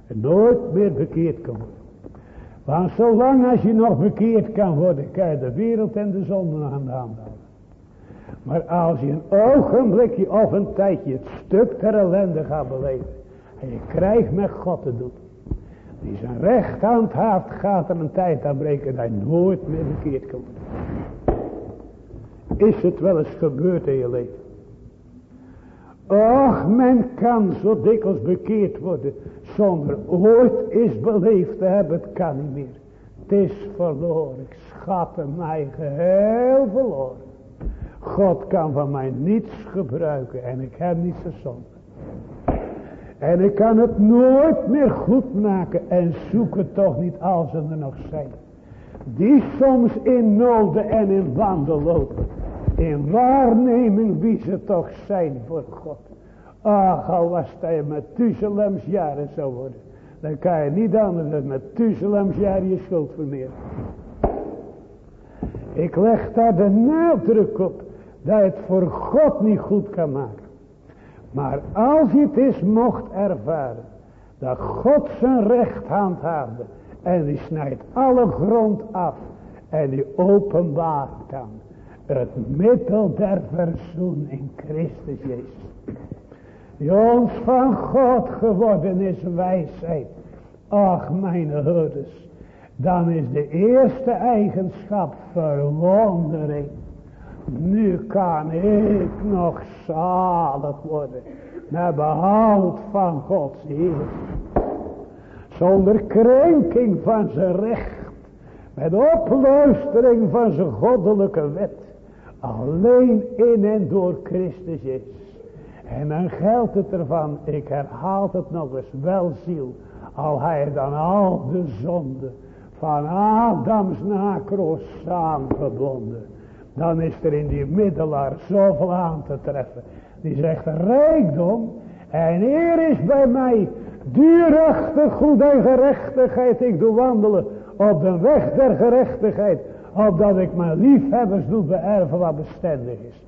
En nooit meer bekeerd kan worden. Want zolang als je nog bekeerd kan worden, kan je de wereld en de zonde aan de hand houden. Maar als je een ogenblikje of een tijdje het stuk ter ellende gaat beleven. En je krijgt met God te doen die zijn recht handhaaft, gaat er een tijd aan breken dat hij nooit meer bekeerd kan worden. Is het wel eens gebeurd in je leven? Och, men kan zo dikwijls bekeerd worden, zonder ooit is beleefd te hebben, het kan niet meer. Het is verloren, ik schatte mij geheel verloren. God kan van mij niets gebruiken en ik heb niets gezond. En ik kan het nooit meer goed maken. En zoek het toch niet als ze er nog zijn. Die soms in noden en in wandel lopen. In waarneming wie ze toch zijn voor God. Ach, al was hij met Tuzelems jaren zou worden. Dan kan je niet anders dan met Tuzelems jaren je schuld vermeren. Ik leg daar de nadruk op. Dat je het voor God niet goed kan maken. Maar als je het is mocht ervaren. Dat God zijn recht handhaafde. En die snijdt alle grond af. En die openbaart dan. Het middel der verzoening Christus Jezus. Die ons van God geworden is wijsheid. Ach mijn herders. Dan is de eerste eigenschap verwondering. Nu kan ik nog zalig worden. Naar behoud van Gods Heer. Zonder krenking van zijn recht. Met opluistering van zijn goddelijke wet. Alleen in en door Christus Jezus. En dan geldt het ervan, ik herhaal het nog eens, wel ziel. Al hij dan al de zonde van Adams nakroos samengebonden dan is er in die middelaar zoveel aan te treffen. Die zegt rijkdom en eer is bij mij duurachtig goed en gerechtigheid ik doe wandelen op de weg der gerechtigheid. Opdat ik mijn liefhebbers doe beërven wat bestendig is.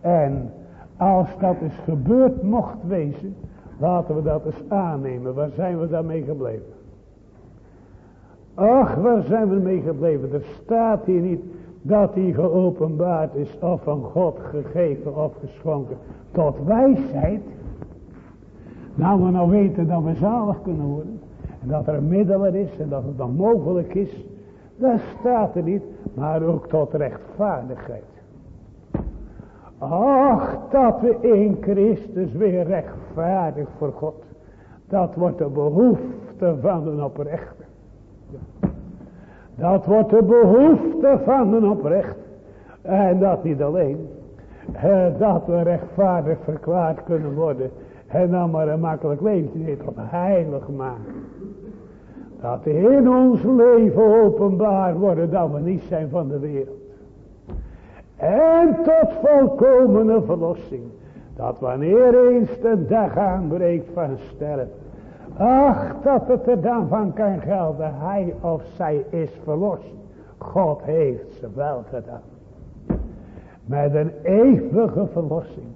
En als dat eens gebeurd mocht wezen, laten we dat eens aannemen. Waar zijn we daarmee gebleven? Ach, waar zijn we mee gebleven? Er staat hier niet dat hij geopenbaard is of van God gegeven of geschonken tot wijsheid. Nou, we nou weten dat we zalig kunnen worden. En dat er een is en dat het dan mogelijk is. Dat staat er niet, maar ook tot rechtvaardigheid. Ach, dat we in Christus weer rechtvaardig voor God. Dat wordt de behoefte van een oprechte. Dat wordt de behoefte van een oprecht. En dat niet alleen. Dat we rechtvaardig verklaard kunnen worden. En dan maar een makkelijk leven tot heilig maken. Dat in ons leven openbaar worden dat we niet zijn van de wereld. En tot volkomene verlossing. Dat wanneer eens de dag aanbreekt van sterven. Ach, dat het er dan van kan gelden. Hij of zij is verlost. God heeft ze wel gedaan. Met een eeuwige verlossing.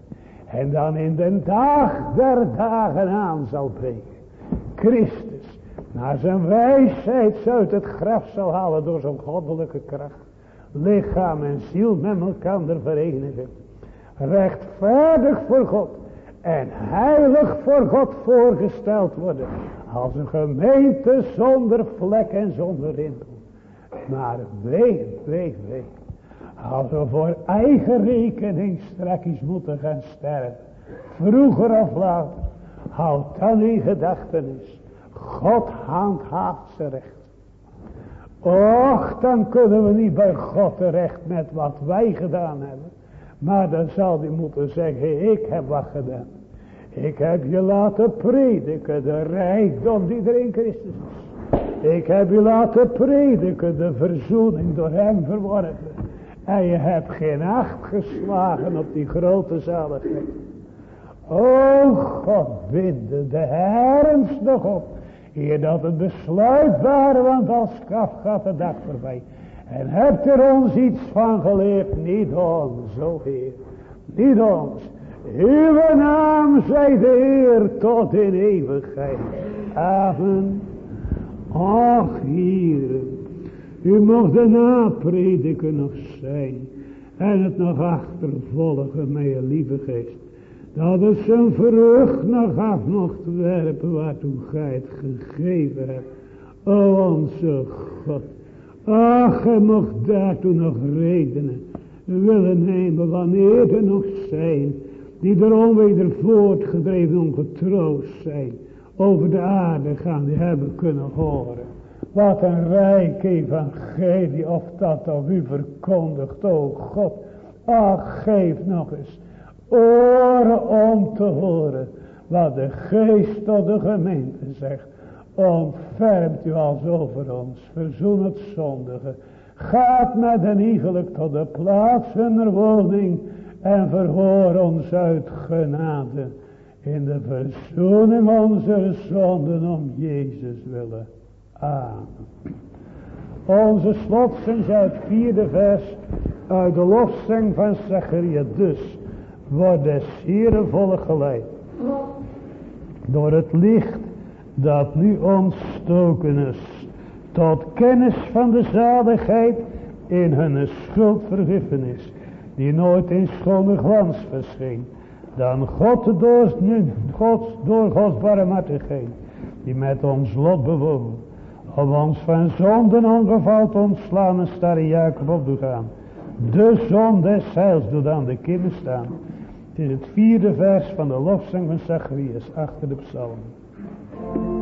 En dan in de dag der dagen aan zal breken. Christus naar zijn wijsheid uit het graf zal halen door zijn goddelijke kracht. Lichaam en ziel met elkaar verenigen. Rechtvaardig voor God en heilig voor God voorgesteld worden. Als een gemeente zonder vlek en zonder rimpel. Maar wee, wee, wee. Als we voor eigen rekening strakjes moeten gaan sterven. Vroeger of later. Houd dan in gedachtenis. God handhaaft ze recht. Och, dan kunnen we niet bij God terecht met wat wij gedaan hebben. Maar dan zal hij moeten zeggen, ik heb wat gedaan. Ik heb je laten prediken de rijkdom die er in Christus is. Ik heb je laten prediken de verzoening door hem verworven. En je hebt geen acht geslagen op die grote zaligheid. O God, binde de ernst nog op. Hier dat het besluitbare, want als kaf gaat de dag voorbij. En hebt er ons iets van geleerd? Niet ons, o Heer. Niet ons. Uw naam zij de Heer tot in eeuwigheid. Amen. Ach, Heer. U mocht de naprediker nog zijn. En het nog achtervolgen je lieve geest. Dat het zijn vrucht nog af mocht werpen waartoe gij het gegeven hebt. O onze God. Ach, gij mocht daartoe nog redenen willen nemen wanneer er nog zijn. Die er onweder voortgedreven ongetroost zijn. Over de aarde gaan die hebben kunnen horen. Wat een rijk evangelie of dat op u verkondigt, o God. Ach, geef nog eens oren om te horen wat de geest tot de gemeente zegt. Ontfermt u als over ons, verzoen het zondige. Gaat met een iegelijk tot de plaats hunner woning en verhoor ons uit genade in de verzoening onze zonden om Jezus willen. Amen. Onze slotzing uit vierde vers uit de lofzang van Zacharia. Dus wordt des Heeren volk geleid. Door het licht dat nu ontstoken is. Tot kennis van de zaligheid in hun schuldvergiffenis. Die nooit in schone glans verscheen. Dan God door, nu, God, door Gods barmhartigheid. Die met ons lot bewogen. Om ons van zonden ongevalt ontslaan en starre Jacob op te gaan. De zon des heils doet aan de kimmen staan. Het is het vierde vers van de lofzang van Zacharias achter de psalm. thank you